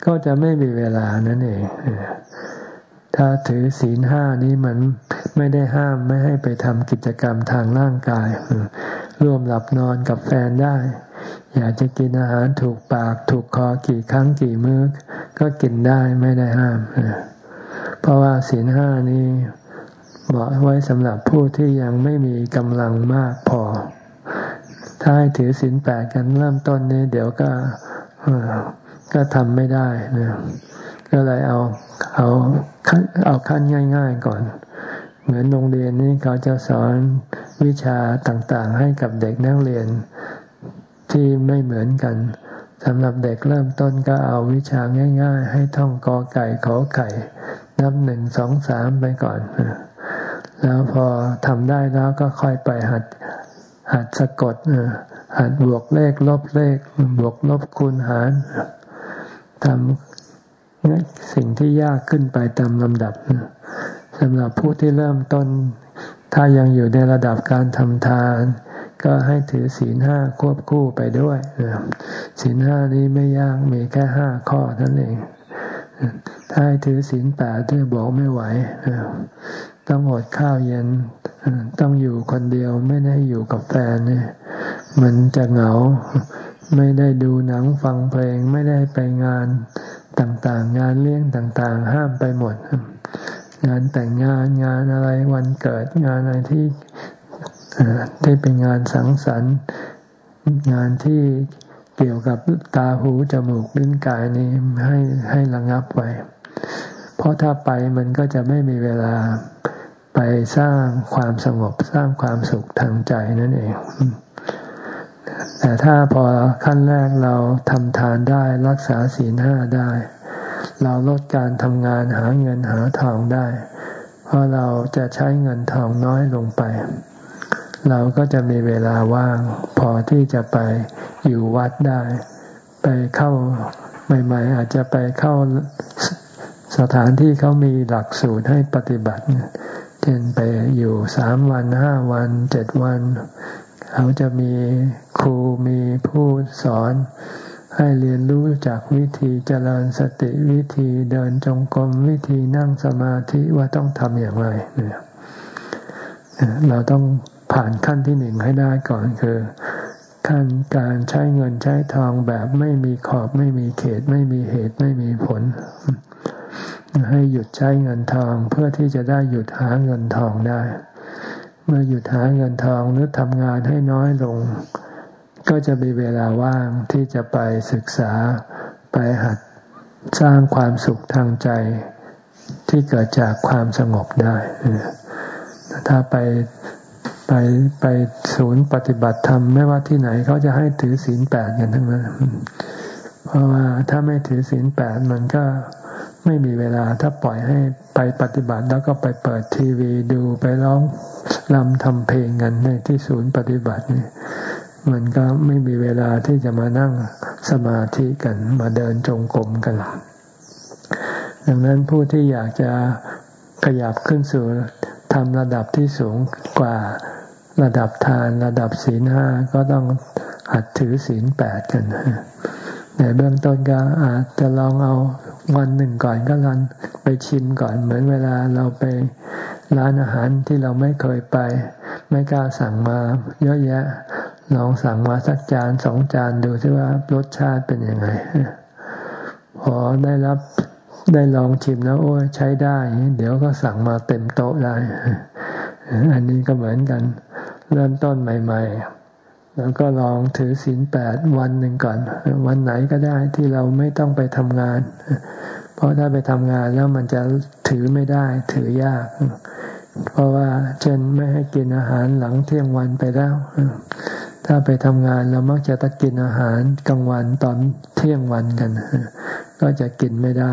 ก็จะไม่มีเวลานั่นเองถ้าถือศีลห้านี้มันไม่ได้ห้ามไม่ให้ไปทำกิจกรรมทางร่างกาย ร่วมหลับนอนกับแฟนได้ อยากจะกินอาหารถูกปากถูกคอกี่ครั้งกี่มื้อก็กินได้ไม่ได้ห้าม เพราะว่าศีลห้านี้ เหมาะไว้สำหรับผู้ที่ยังไม่มีกำลังมากพอ ถ้าให้ถือศีลแปดกันเริ่มต้นนี้ เดี๋ยวก็ก็ทำไม่ได้นะก็เลยเอาเอาเอาขั้นง่าย ๆก่อน เหมือนโรงเรียนนี้เขาจะสอนวิชาต่างๆ ให้กับเด็กนักเรียนที่ไม่เหมือนกันสำหรับเด็กเริ่มต้นก็เอาวิชาง่าย ๆ ให้ท่องกอไก่ขอไก่ นับหนึ่งสองสามไปก่อน แล้วพอทำได้แล้วก็ค่อยไปหัดหัดสะกดหัดบวกเลขลบเลข บวกลบคูณหารทำสิ่งที่ยากขึ้นไปตามลำดับสำหรับผู้ที่เริ่มต้น ถ้ายังอยู่ในระดับการทำทาน ก็ให้ถือศีลห้าควบคู่ไปด้วยศีลห้านี้ไม่ยากมีแค่ห้าข้อนั่นเอง ถ้าให้ถือศีลแปดด้วยบอกไม่ไหวต้องอดข้าวเย็นต้องอยู่คนเดียวไม่ได้อยู่กับแฟนเนี่ย มันจะเหงา ไม่ได้ดูหนังฟังเพลง ไม่ได้ไปงานต่างๆ งานเลี้ยงต่างๆ ห้ามไปหมด งานแต่งงานงานอะไรวันเกิดงานอะไรที่ที่เป็นงานสังสรรค์ งานที่ เกี่ยวกับตาหูจมูกลิ้นกายนี้ให้ให้ระงับไว้ เพราะถ้าไปมันก็จะไม่มีเวลาไปสร้างความสงบสร้างความสุขทางใจนั่นเอง แต่ถ้าพอขั้นแรกเราทำทานได้รักษาศีลห้าได้ เราลดการทำงานหาเงินหาทองได้ เพราะเราจะใช้เงินทองน้อยลงไป เราก็จะมีเวลาว่าง พอที่จะไปอยู่วัดได้ ไปเข้าใหม่ ๆ อาจจะไปเข้าสถานที่เขามีหลักสูตรให้ปฏิบัติเช่นไปอยู่สามวันห้าวันเจ็ดวัน เขาจะมีครูมีผู้สอน ให้เรียนรู้จากวิธีเจริญสติวิธีเดินจงกรมวิธีนั่งสมาธิว่าต้องทำอย่างไรเนี่ยเราต้อง ผ่านขั้นที่หนึ่งให้ได้ก่อนคือ ขั้นการใช้เงินใช้ทองแบบไม่มีขอบไม่มีเขต ไม่มีเหตุไม่มีผล ให้หยุดใช้เงินทองเพื่อที่จะได้หยุดหาเงินทองได้ เมื่อหยุดหาเงินทองหรือทำงานให้น้อยลง ก็จะมีเวลาว่างที่จะไปศึกษาไปหัดสร้างความสุขทางใจที่เกิดจากความสงบได้ ถ้าไป ไปไปศูนย์ปฏิบัติธรรมไม่ว่าที่ไหนเขาจะให้ถือศีลแปดกันทั้งนั้นเพราะว่าถ้าไม่ถือศีลแปดมันก็ไม่มีเวลาถ้าปล่อยให้ไปปฏิบัติแล้วก็ไปเปิดทีวีดูไปร้องลำทำเพลงกันในที่ศูนย์ปฏิบัตินี่มันก็ไม่มีเวลาที่จะมานั่งสมาธิกันมาเดินจงกรมกัน ดังนั้นผู้ที่อยากจะขยับขึ้นสู่ ทำระดับที่สูงกว่าระดับทานระดับศีลห้าก็ต้องหัดถือศีลแปดกันในเบื้องต้นก็อาจจะลองเอาวันหนึ่งก่อนก็ลันไปชิมก่อน เหมือนเวลาเราไปร้านอาหารที่เราไม่เคยไป ไม่กล้าสั่งมา เยอะแยะ ลองสั่งมาสักจานสองจานดูที่ว่ารสชาติเป็นยังไงพอได้รับ ได้ลองชิมแล้วโอ้ยใช้ได้ เดี๋ยวก็สั่งมาเต็มโต๊ะได้ อันนี้ก็เหมือนกัน เริ่มต้นใหม่ ๆ แล้วก็ลองถือศีลแปดวันหนึ่งก่อน วันไหนก็ได้ที่เราไม่ต้องไปทำงาน เพราะถ้าไปทำงานแล้วมันจะถือไม่ได้ ถือยาก เพราะว่าเช่นไม่ให้กินอาหารหลังเที่ยงวันไปแล้ว ถ้าไปทำงานเรามักจะต้องกินอาหารกลางวันตอนเที่ยงวันกัน ก็จะกินไม่ได้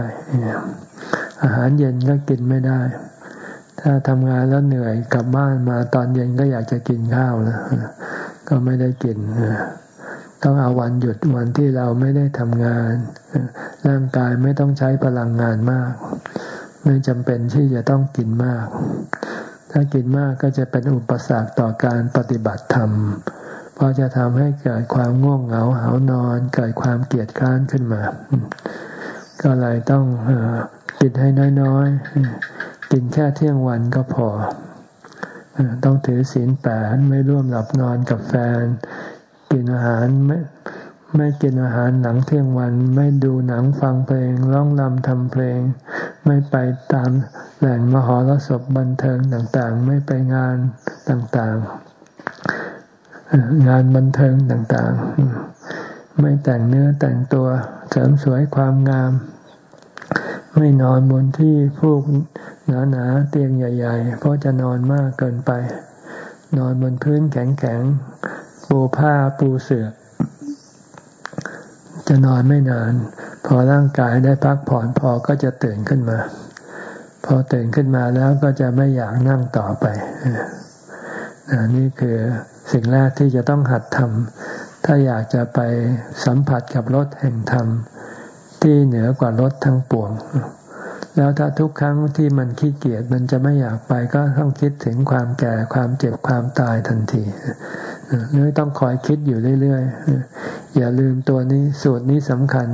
อาหารเย็นก็กินไม่ได้ ถ้าทำงานแล้วเหนื่อยกลับบ้านมาตอนเย็นก็อยากจะกินข้าวแล้วก็ไม่ได้กินต้องเอาวันหยุดวันที่เราไม่ได้ทำงาน ร่างกายไม่ต้องใช้พลังงานมาก ไม่จำเป็นที่จะต้องกินมาก ถ้ากินมากก็จะเป็นอุปสรรคต่อการปฏิบัติธรรม เพราะจะทำให้เกิดความง่วงเหงาหานอน เกิดความเกียดคร้านขึ้นมา ก็เลยต้องกินให้น้อยๆ กินแค่เที่ยงวันก็พอ ต้องถือศีลแปดไม่ร่วมหลับนอนกับแฟน กินอาหารไม่ไม่กินอาหารหลังเที่ยงวัน ไม่ดูหนังฟังเพลง ร้องรำทำเพลง ไม่ไปตามแหล่งมหรสพบันเทิงต่างๆ ไม่ไปงานต่างๆ งานบันเทิงต่างๆ ไม่แต่งเนื้อแต่งตัวเสริมสวยความงาม ไม่นอนบนที่ผูกหนาหนาเตียงใหญ่ ๆ เพราะจะนอนมากเกินไป นอนบนพื้นแข็งๆปูผ้าปูเสือ่อจะนอนไม่นาน พอร่างกายได้พักผ่อนพอก็จะตื่นขึ้นมา พอตื่นขึ้นมาแล้วก็จะไม่อยากนั่งต่อไปนี่คือสิ่งแรกที่จะต้องหัดทำ ถ้าอยากจะไปสัมผัสกับรถแห่งธรรม ที่เหนือกว่ารถทั้งปวง แล้วถ้าทุกครั้งที่มันขี้เกียจมันจะไม่อยากไปก็ต้องคิดถึงความแก่ความเจ็บความตายทันทีนี่ต้องคอยคิดอยู่เรื่อยๆ อย่าลืมตัวนี้สูตรนี้สำคัญ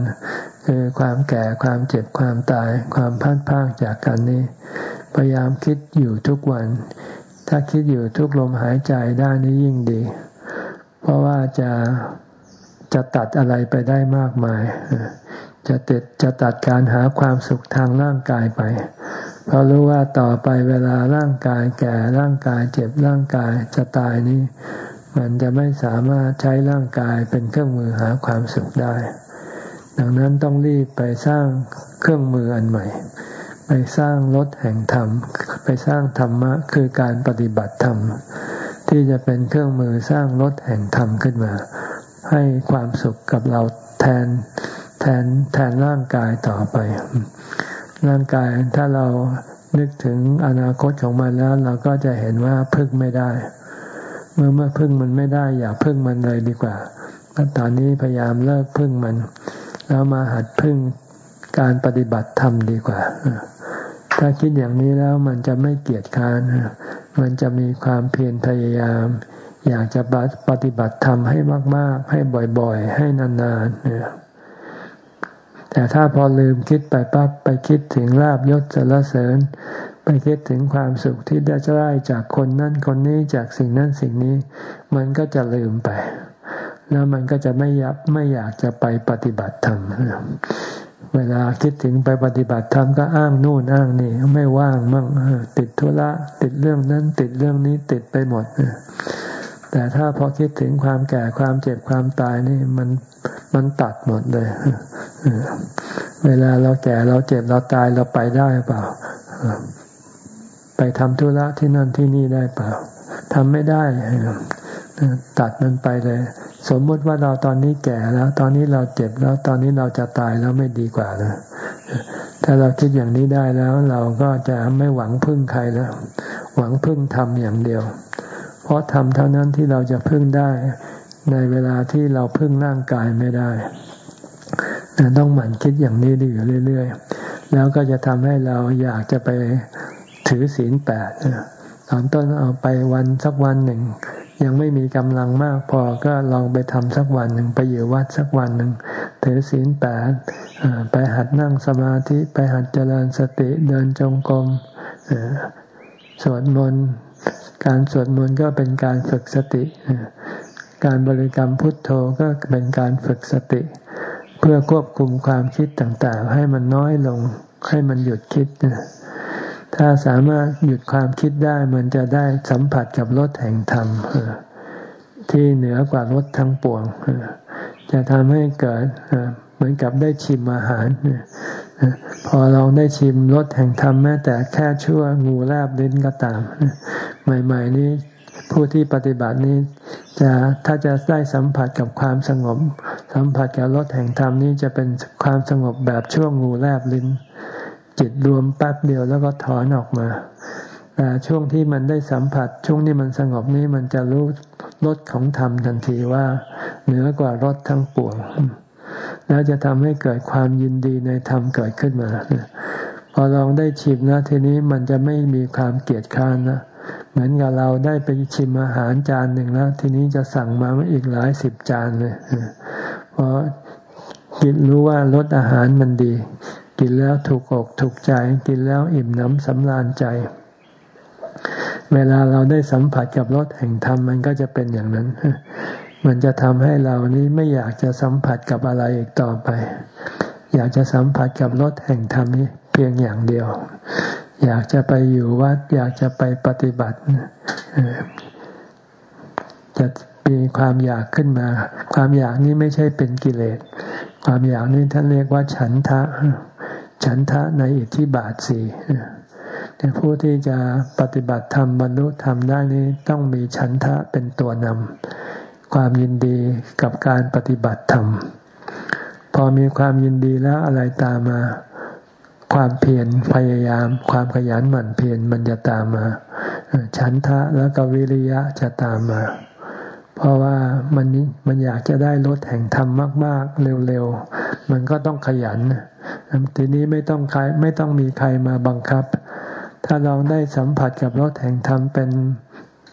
คือความแก่ความเจ็บความตาย ความพัดพากจากกันนี้ พยายามคิดอยู่ทุกวัน ถ้าคิดอยู่ทุกลมหายใจได้นี่ยิ่งดี เพราะว่าจะจะตัดอะไรไปได้มากมาย จะติดจะตัดการหาความสุขทางร่างกายไป เพราะรู้ว่าต่อไปเวลาร่างกายแก่ร่างกายเจ็บร่างกายจะตายนี้ มันจะไม่สามารถใช้ร่างกายเป็นเครื่องมือหาความสุขได้ ดังนั้นต้องรีบไปสร้างเครื่องมืออันใหม่ ไปสร้างรถแห่งธรรม ไปสร้างธรรมะคือการปฏิบัติธรรม ที่จะเป็นเครื่องมือสร้างรถแห่งธรรมขึ้นมา ให้ความสุขกับเราแทนแทนแทนร่างกายต่อไป ร่างกายถ้าเรานึกถึงอนาคตของมันแล้ว เราก็จะเห็นว่าพึ่งไม่ได้ เมื่อเมื่อพึ่งมันไม่ได้ อย่าพึ่งมันเลยดีกว่าตอนนี้พยายามเลิกพึ่งมัน แล้วมาหัดพึ่งการปฏิบัติธรรมดีกว่า ถ้าคิดอย่างนี้แล้วมันจะไม่เกียจค้าน มันจะมีความเพียรพยายาม อยากจะปฏิบัติธรรมให้มาก ๆ ให้บ่อยๆ ให้นานๆเนี่ยแต่ถ้าพอลืมคิดไปปั๊บไปคิดถึงลาบยศสรรเสริญ ไปคิดถึงความสุขที่ได้จะได้จากคนนั้นคนนี้จากสิ่งนั้นสิ่งนี้ มันก็จะลืมไป แล้วมันก็จะไม่ยับไม่อยากจะไปปฏิบัติธรรม เวลาคิดถึงไปปฏิบัติธรรมก็อ้างนู่นอ้างนี่ไม่ว่างมั่งติดธุระติดเรื่องนั้น ติดเรื่องนี้ติดไปหมดแต่ถ้าพอคิดถึงความแก่ความเจ็บความตายนี่มันมันตัดหมดเลยเวลาเราแก่เราเจ็บเราตายเราไปได้เปล่า ไปทำธุระที่นั่นที่นี่ได้เปล่าทำไม่ได้ ตัดมันไปเลย สมมติว่าเราตอนนี้แก่แล้ว ตอนนี้เราเจ็บแล้ว ตอนนี้เราจะตายแล้วไม่ดีกว่านะถ้าเราคิดอย่างนี้ได้แล้ว เราก็จะไม่หวังพึ่งใครแล้ว หวังพึ่งธรรมอย่างเดียว เพราะธรรมเท่านั้นที่เราจะพึ่งได้ ในเวลาที่เราพึ่งร่างกายไม่ได้ต้องหมั่นคิดอย่างนี้อยู่เรื่อยๆ แล้วก็จะทำให้เราอยากจะไปถือศีลแปดตอนต้นเอาไปวันสักวันหนึ่ง ยังไม่มีกำลังมากพอก็ลองไปทำสักวันหนึ่งไปอยู่วัดสักวันหนึ่งถือศีลแปดไปหัดนั่งสมาธิไปหัดเจริญสติเดินจงกรมสวดมนต์การสวดมนต์ก็เป็นการฝึกสติ การบริกรรมพุทโธก็เป็นการฝึกสติ เพื่อควบคุมความคิดต่างๆ ให้มันน้อยลงให้มันหยุดคิด ถ้าสามารถหยุดความคิดได้มันจะได้สัมผัสกับรถแห่งธรรมที่เหนือกว่ารถทั้งปวงจะทำให้เกิดเหมือนกับได้ชิมอาหารพอลองได้ชิมรสแห่งธรรมแม้แต่แค่ชั่วงูแลบลิ้นก็ตามใหม่ๆนี้ผู้ที่ปฏิบัตินี้จะถ้าจะได้สัมผัสกับความสงบ สัมผัสกับรสแห่งธรรมนี้จะเป็นความสงบแบบชั่วงงูแลบลิ้น จิตรวมแป๊บเดียวแล้วก็ถอนออกมาแต่ช่วงที่มันได้สัมผัส ช่วงที่มันสงบนี้มันจะรู้รสของธรรมทันทีว่า เหนือกว่ารสทั้งปวงแล้วจะทำให้เกิดความยินดีในธรรมเกิดขึ้นมาพอลองได้ชิมนะทีนี้มันจะไม่มีความเกลียดค้านนะเหมือนกับเราได้ไปชิมอาหารจานหนึ่งแล้ว ทีนี้จะสั่งมาอีกหลายสิบจานเลยเพราะกินรู้ว่ารสอาหารมันดี กินแล้วถูกอกถูกใจ กินแล้วอิ่มน้ำสำราญใจ เวลาเราได้สัมผัสกับรสแห่งธรรมมันก็จะเป็นอย่างนั้น มันจะทำให้เรานี้ไม่อยากจะสัมผัสกับอะไรอีกต่อไป อยากจะสัมผัสกับรถแห่งธรรมนี้เพียงอย่างเดียว อยากจะไปอยู่วัด อยากจะไปปฏิบัติจะมีความอยากขึ้นมา ความอยากนี้ไม่ใช่เป็นกิเลส ความอยากนี้ท่านเรียกว่าฉันทะ ฉันทะในอิทธิบาทสี่แต่ผู้ที่จะปฏิบัติธรรมบรรลุธรรมได้นี้ต้องมีฉันทะเป็นตัวนำความยินดีกับการปฏิบัติธรรม พอมีความยินดีแล้วอะไรตามมา ความเพียรพยายาม ความขยันหมั่นเพียรมันจะตามมา ฉันทะแล้วก็วิริยะจะตามมา เพราะว่ามันมันอยากจะได้รถแห่งธรรมมาก ๆ เร็วๆ มันก็ต้องขยัน ทีนี้ไม่ต้องใครไม่ต้องมีใครมาบังคับ ถ้าลองได้สัมผัสกับรถแห่งธรรมเป็น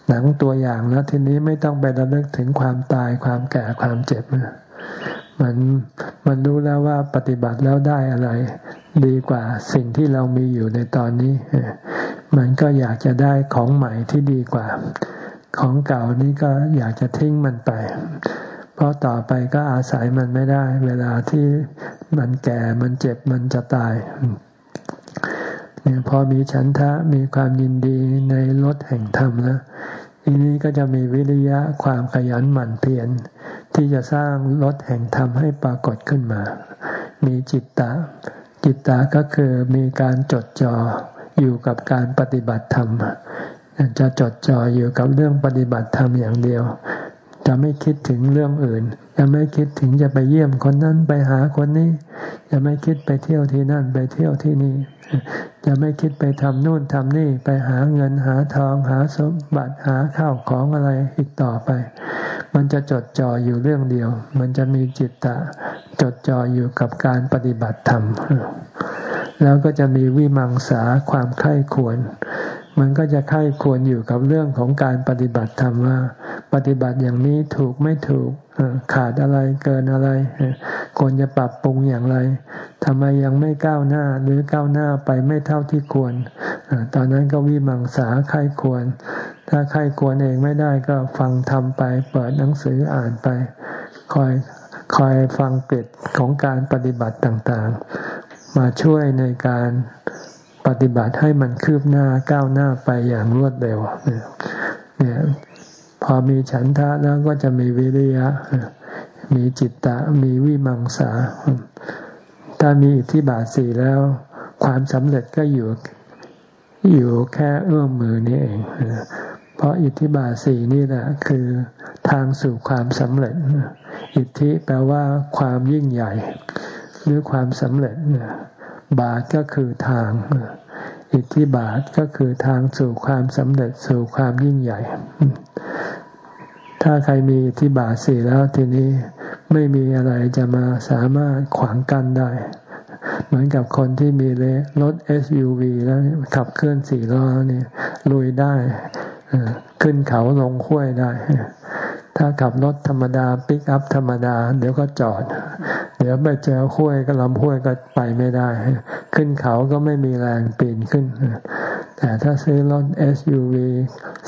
หนังตัวอย่างแล้วทีนี้ไม่ต้องไประลึกถึงความตายความแก่ความเจ็บมันมันรู้แล้วว่าปฏิบัติแล้วได้อะไร ดีกว่าสิ่งที่เรามีอยู่ในตอนนี้ มันก็อยากจะได้ของใหม่ที่ดีกว่า ของเก่านี้ก็อยากจะทิ้งมันไป เพราะต่อไปก็อาศัยมันไม่ได้ เวลาที่มันแก่มันเจ็บมันจะตายเนี่ยพอมีฉันทะมีความยินดีในรถแห่งธรรมแล้วทีนี้ก็จะมีวิริยะความขยันหมั่นเพียรที่จะสร้างรถแห่งธรรมให้ปรากฏขึ้นมา มีจิตตะ จิตตะก็คือมีการจดจ่ออยู่กับการปฏิบัติธรรม จะจดจ่ออยู่กับเรื่องปฏิบัติธรรมอย่างเดียว จะไม่คิดถึงเรื่องอื่น จะไม่คิดถึงจะไปเยี่ยมคนนั้นไปหาคนนี้ จะไม่คิดไปเที่ยวที่นั่นไปเที่ยวที่นี่ จะไม่คิดไปทำนู่นทำนี่ไปหาเงินหาทองหาสมบัติหาข้าวของอะไรอีกต่อไป มันจะจดจ่ออยู่เรื่องเดียว มันจะมีจิตตะจดจ่ออยู่กับการปฏิบัติธรรมแล้วก็จะมีวิมังสาความไข้ควร มันก็จะไข้ควรอยู่กับเรื่องของการปฏิบัติธรรมว่า ปฏิบัติอย่างนี้ถูกไม่ถูกขาดอะไรเกินอะไรควรจะปรับปรุงอย่างไรทำไมยังไม่ก้าวหน้าหรือก้าวหน้าไปไม่เท่าที่ควร ตอนนั้นก็วิมังสาไข้ควร ถ้าไข้ควรเองไม่ได้ก็ฟังทำไป เปิดหนังสืออ่านไป คอยคอยฟังเกร็ดของการปฏิบัติต่างๆ มาช่วยในการ ฏิบัติให้มันคืบหน้าก้าวหน้าไปอย่างรวดเร็วเนี่ยพอมีฉันทะแล้วก็จะมีวิริยะ มีจิตตะ มีวิมังสา ถ้ามีอิทธิบาทสี่แล้ว ความสำเร็จก็อยู่อยู่แค่เอื้อมมือนี่เอง เพราะอิทธิบาทสี่นี่แหละคือทางสู่ความสำเร็จ อิทธิแปลว่าความยิ่งใหญ่ หรือความสำเร็จ บาทก็คือทาง อิทธิบาทก็คือทางสู่ความสำเร็จสู่ความยิ่งใหญ่ ถ้าใครมีอิทธิบาทสี่แล้วทีนี้ไม่มีอะไรจะมาสามารถขวางกั้นได้ เหมือนกับคนที่มีรถ SUV แล้วขับเคลื่อนสี่ล้อเนี่ยลุยได้ ขึ้นเขาลงห้วยได้ ถ้าขับรถธรรมดาปิกอัพธรรมดา เดี๋ยวก็จอด เดี๋ยวไปเจอห้วยก็ลำห้วยก็ไปไม่ได้ ขึ้นเขาก็ไม่มีแรงปีนขึ้น แต่ถ้าซื้อรถ SUV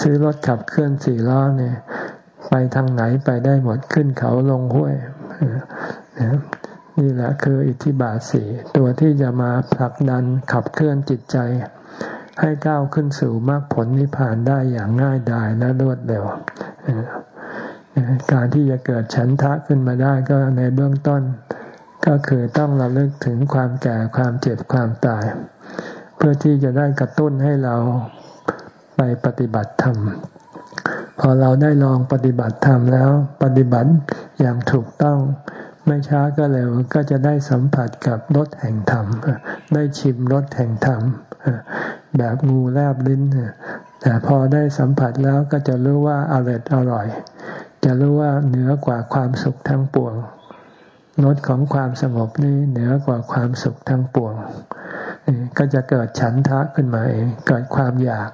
ซื้อรถขับเคลื่อนสี่ล้อเนี่ยไปทางไหนไปได้หมดขึ้นเขาลงห้วยนี่แหละคืออิทธิบาทสี่ตัวที่จะมาผลักดันขับเคลื่อนจิตใจ ให้ก้าวขึ้นสู่มรรคผลนิพพานได้อย่างง่ายดายและรวดเร็ว การที่จะเกิดฉันทะขึ้นมาได้ก็ในเบื้องต้น ก็คือต้องระลึกถึงความแก่ความเจ็บความตาย เพื่อที่จะได้กระตุ้นให้เราไปปฏิบัติธรรมพอเราได้ลองปฏิบัติธรรมแล้ว ปฏิบัติอย่างถูกต้อง ไม่ช้าก็เร็วก็จะได้สัมผัสกับรสแห่งธรรม ได้ชิมรสแห่งธรรม แบบงูแลบลิ้น แต่พอได้สัมผัสแล้วก็จะรู้ว่าอร่อยอร่อย จะรู้ว่าเหนือกว่าความสุขทั้งปวงรสของความสงบนี้เหนือกว่าความสุขทั้งปวงก็จะเกิดฉันทะขึ้นมาเอง เกิดความอยาก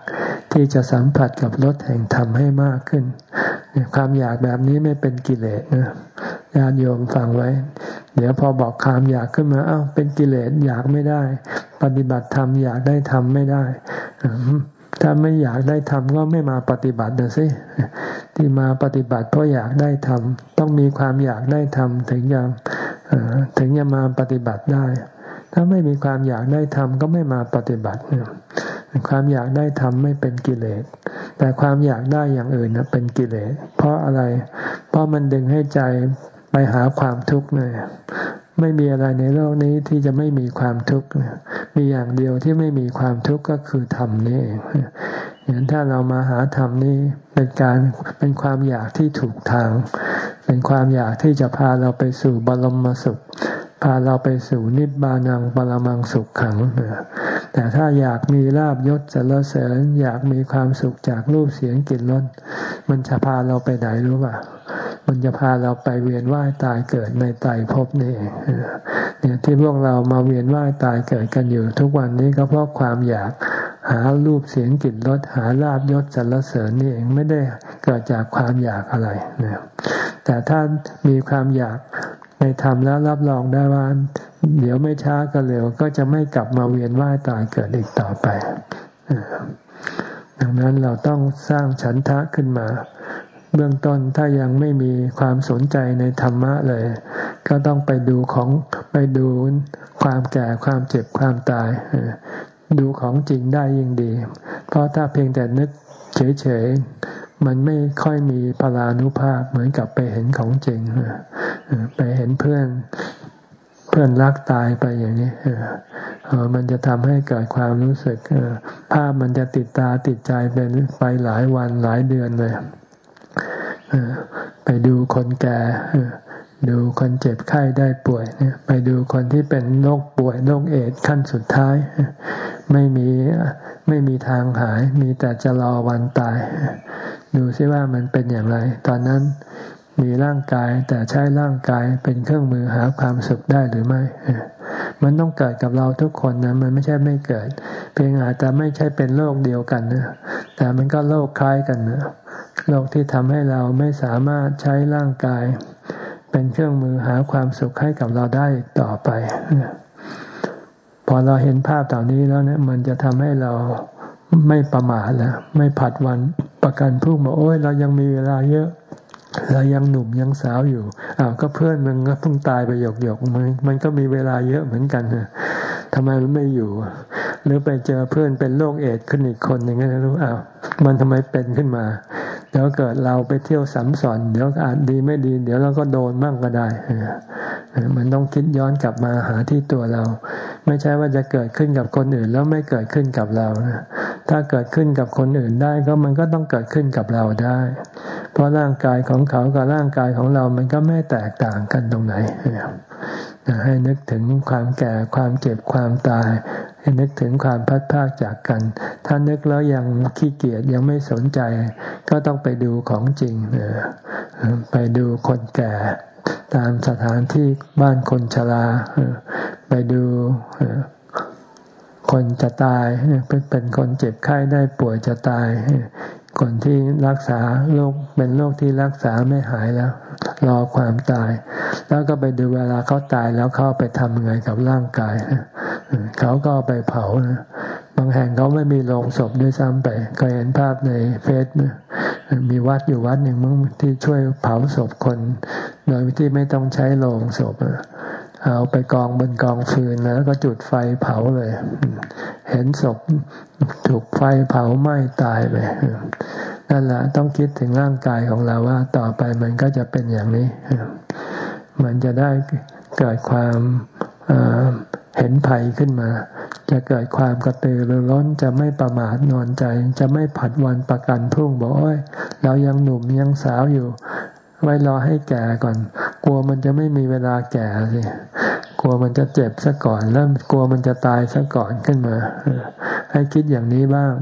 ที่จะสัมผัสกับรสแห่งธรรมให้มากขึ้น ความอยากแบบนี้ไม่เป็นกิเลสนะญาติโยมฟังไว้ เดี๋ยวพอบอกความอยากขึ้นมา เอ้า เป็นกิเลสอยากไม่ได้ ปฏิบัติธรรมอยากได้ทำไม่ได้ ถ้าไม่อยากได้ทำก็ไม่มาปฏิบัติเดี๋ยสิที่มาปฏิบัติเพราะอยากได้ทำต้องมีความอยากได้ทำถึงจะถึงจะมาปฏิบัติได้ ถ้าไม่มีความอยากได้ทำก็ไม่มาปฏิบัติความอยากได้ทำไม่เป็นกิเลส แต่ความอยากได้อย่างอื่นนะเป็นกิเลส เพราะอะไร เพราะมันดึงให้ใจไปหาความทุกข์เลยไม่มีอะไรในโลกนี้ที่จะไม่มีความทุกข์ มีอย่างเดียวที่ไม่มีความทุกข์ก็คือธรรมนี่เองอย่างถ้าเรามาหาธรรมนี่เป็นการเป็นความอยากที่ถูกทาง เป็นความอยากที่จะพาเราไปสู่บรมสุข พาเราไปสู่นิบานังปรมังสุขขัง แต่ถ้าอยากมีลาบยศสรรเสริญ อยากมีความสุขจากรูปเสียงกลิ่นรสมันจะพาเราไปไหนรู้ป่ะมันจะพาเราไปเวียนว่ายตายเกิดในไตภพนี่เนี่ยที่พวกเรามาเวียนว่ายตายเกิดกันอยู่ ทุกวันนี้ก็เพราะความอยากหารูปเสียงกลิ่นรสหาลาบยศสรรเสริญนี่เองไม่ได้เกิดจากความอยากอะไรนะแต่ถ้ามีความอยาก ในธรรมแล้วรับรองได้ว่า เดี๋ยวไม่ช้าก็เร็วก็จะไม่กลับมาเวียนว่ายตายเกิดอีกต่อไปดังนั้นเราต้องสร้างฉันทะขึ้นมา เบื้องต้นถ้ายังไม่มีความสนใจในธรรมะเลย ก็ต้องไปดูของไปดูความแก่ความเจ็บความตาย ดูของจริงได้ยิ่งดี เพราะถ้าเพียงแต่นึกเฉย มันไม่ค่อยมีพลานุภาพเหมือนกับไปเห็นของจริงไปเห็นเพื่อนเพื่อนรักตายไปอย่างนี้มันจะทำให้เกิดความรู้สึกภาพมันจะติดตาติดใจเป็นไปหลายวันหลายเดือนเลยไปดูคนแก่ดูคนเจ็บไข้ได้ป่วยไปดูคนที่เป็นโรคป่วยโรคเอดขั้นสุดท้าย ไม่มีไม่มีทางหาย มีแต่จะรอวันตาย ดูซิว่ามันเป็นอย่างไร ตอนนั้นมีร่างกายแต่ใช้ร่างกายเป็นเครื่องมือหาความสุขได้หรือไม่ มันต้องเกิดกับเราทุกคนนะ มันไม่ใช่ไม่เกิด เพียงอาจจะไม่ใช่เป็นโรคเดียวกันนะ แต่มันก็โรคคล้ายกันนะโรคที่ทำให้เราไม่สามารถใช้ร่างกาย เป็นเครื่องมือหาความสุขให้กับเราได้ต่อไป พอเราเห็นภาพต่านี้แล้วเนี่ย มันจะทำให้เรา ไม่ประมาทแล้วไม่ผัดวันประกันพรุ่งบอกโอ้ยเรายังมีเวลาเยอะเรายังหนุ่มยังสาวอยู่อ้าวก็เพื่อนมันก็เพิ่งตายไปหยกหยกมันมันก็มีเวลาเยอะเหมือนกันนะทำไมมันไม่อยู่ หรือไปเจอเพื่อนเป็นโรคเอดขึ้นอีกคนอย่างนี้นะรู้อ้าวมันทำไมเป็นขึ้นมาเดี๋ยวเกิดเราไปเที่ยวสัมสอนเดี๋ยวอาจดีไม่ดี เดี๋ยวเราก็โดนบ้างก็ได้มันต้องคิดย้อนกลับมาหาที่ตัวเรา ไม่ใช่ว่าจะเกิดขึ้นกับคนอื่นแล้วไม่เกิดขึ้นกับเรา ถ้าเกิดขึ้นกับคนอื่นได้ก็มันก็ต้องเกิดขึ้นกับเราได้ เพราะร่างกายของเขากับร่างกายของเรามันก็ไม่แตกต่างกันตรงไหนให้นึกถึงความแก่ความเจ็บความตาย ให้นึกถึงความพัดพากจากกัน ถ้านึกแล้วยังขี้เกียจยังไม่สนใจ ก็ต้องไปดูของจริงไปดูคนแก่ตามสถานที่บ้านคนชราไปดู คนจะตายเป็นคนเจ็บไข้ได้ป่วยจะตาย คนที่รักษาโรคเป็นโรคที่รักษาไม่หายแล้ว รอความตาย แล้วก็ไปดูเวลาเขาตายแล้วเขาไปทำไงกับร่างกายเขาก็ไปเผาบางแห่งเขาไม่มีโลงศพด้วยซ้ำไปเคยเห็นภาพในเฟซมีวัดอยู่วัดหนึ่งมึงที่ช่วยเผาศพคน โดยที่ไม่ต้องใช้โลงศพ เอาไปกองบนกองฟืนแล้วก็จุดไฟเผาเลย เห็นศพถูกไฟเผาไหม้ตายไปนั่นแหละต้องคิดถึงร่างกายของเราว่า ต่อไปมันก็จะเป็นอย่างนี้ มันจะได้เกิดความเห็นภัยขึ้นมา จะเกิดความกระตือรือร้นจะไม่ประมาทนอนใจ จะไม่ผัดวันประกันพรุ่งบอกโอ้ยเรายังหนุ่มยังสาวอยู่ ไว้รอให้แก่ก่อน กลัวมันจะไม่มีเวลาแก่สิกลัวมันจะเจ็บซะก่อน แล้วกลัวมันจะตายซะก่อนขึ้นมา ให้คิดอย่างนี้บ้าง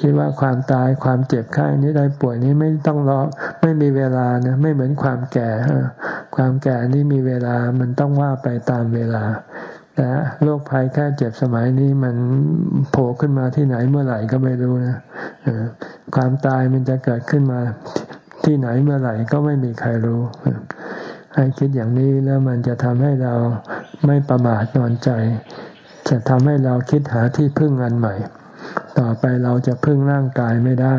คิดว่าความตายความเจ็บไข้นี้ได้ป่วยนี้ไม่ต้องรอไม่มีเวลานะไม่เหมือนความแก่ความแก่นี่มีเวลามันต้องว่าไปตามเวลาแต่โรคภัยแค่เจ็บสมัยนี้มันโผล่ขึ้นมาที่ไหนเมื่อไหร่ก็ไม่รู้นะความตายมันจะเกิดขึ้นมา ที่ไหนเมื่อไหร่ก็ไม่มีใครรู้ ให้คิดอย่างนี้แล้วมันจะทำให้เราไม่ประมาทนอนใจ จะทำให้เราคิดหาที่พึ่งอันใหม่ ต่อไปเราจะพึ่งร่างกายไม่ได้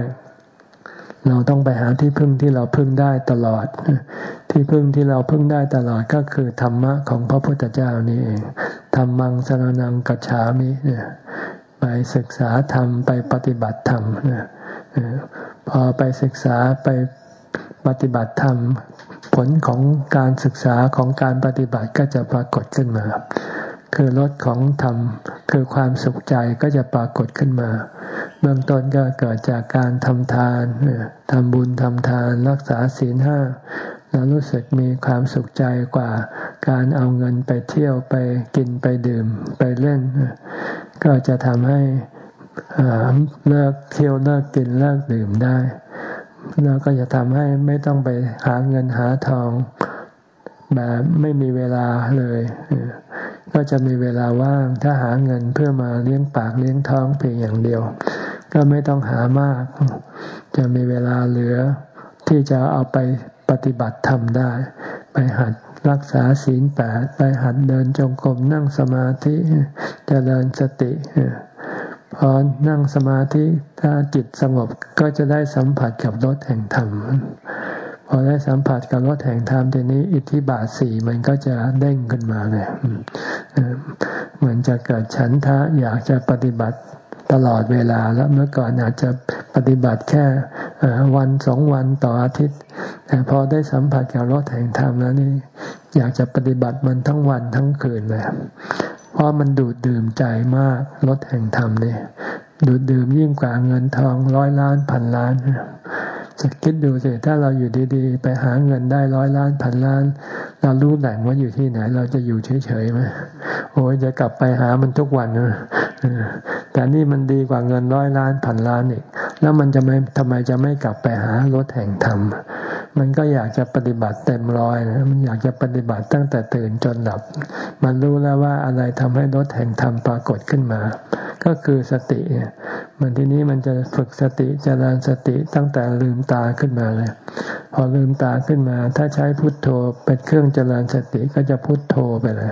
เราต้องไปหาที่พึ่งที่เราพึ่งได้ตลอด ที่พึ่งที่เราพึ่งได้ตลอดก็คือธรรมะของพระพุทธเจ้านี่เองธรรมังสรนังกัจฉามิเนี่ยไปศึกษาธรรมไปปฏิบัติธรรมเนี่ยพอไปศึกษาไป ปฏิบัติธรรม ผลของการศึกษาของการปฏิบัติก็จะปรากฏขึ้นมา คือลดของธรรม คือความสุขใจก็จะปรากฏขึ้นมา เบื้องต้นก็เกิดจากการทำทานทำบุญทำทาน รักษาศีลห้าเรารู้สึกมีความสุขใจกว่าการเอาเงินไปเที่ยวไปกินไปดื่มไปเล่น ก็จะทำให้เลิกเที่ยวเลิกกินเลิกดื่มได้ แล้วก็จะทำให้ไม่ต้องไปหาเงินหาทอง แบบไม่มีเวลาเลย ก็จะมีเวลาว่างถ้าหาเงินเพื่อมาเลี้ยงปากเลี้ยงท้องเพียงอย่างเดียว ก็ไม่ต้องหามาก จะมีเวลาเหลือที่จะเอาไปปฏิบัติธรรมได้ ไปหัดรักษาศีลแปดไปหัดเดินจงกรมนั่งสมาธิจเจริญสติ พอนั่งสมาธิถ้าจิตสงบก็จะได้สัมผัสกับรสแห่งธรรม พอได้สัมผัสกับรสแห่งธรรมทีนี้อิทธิบาทสี่มันก็จะเด้งขึ้นมาเลยเหมือนจะเกิดฉันทะอยากจะปฏิบัติตลอดเวลาแล้วเมื่อก่อนอาจจะปฏิบัติแค่วันสองวันต่ออาทิตย์ แต่พอได้สัมผัสกับรสแห่งธรรมแล้วนี่อยากจะปฏิบัติมันทั้งวันทั้งคืนเลย ราะมันดูดดื่มใจมากรถแห่งธรรมเนี่ยดูดดื่มยิ่งกว่าเงินทองร้อยล้านพันล้าน คิดดูสิถ้าเราอยู่ดีๆ ไปหาเงินได้ร้อยล้านพันล้าน เรารู้แหล่งว่าอยู่ที่ไหน เราจะอยู่เฉยๆไหมโอ้ยจะกลับไปหามันทุกวันนะแต่นี่มันดีกว่าเงินร้อยล้านพันล้านอีก แล้วมันจะไม่ทำไมจะไม่กลับไปหารถแห่งธรรมมันก็อยากจะปฏิบัติเต็มร้อยนะมันอยากจะปฏิบัติตั้งแต่ตื่นจนหลับ มันรู้แล้วว่าอะไรทำให้รถแห่งธรรมปรากฏขึ้นมา ก็คือสติ มันทีนี้มันจะฝึกสติจเจริญสติตั้งแต่ลืมตาขึ้นมาเลย พอลืมตาขึ้นมา ถ้าใช้พุทโธเป็นเครื่องเจริญสติก็จะพุทโธไปเลย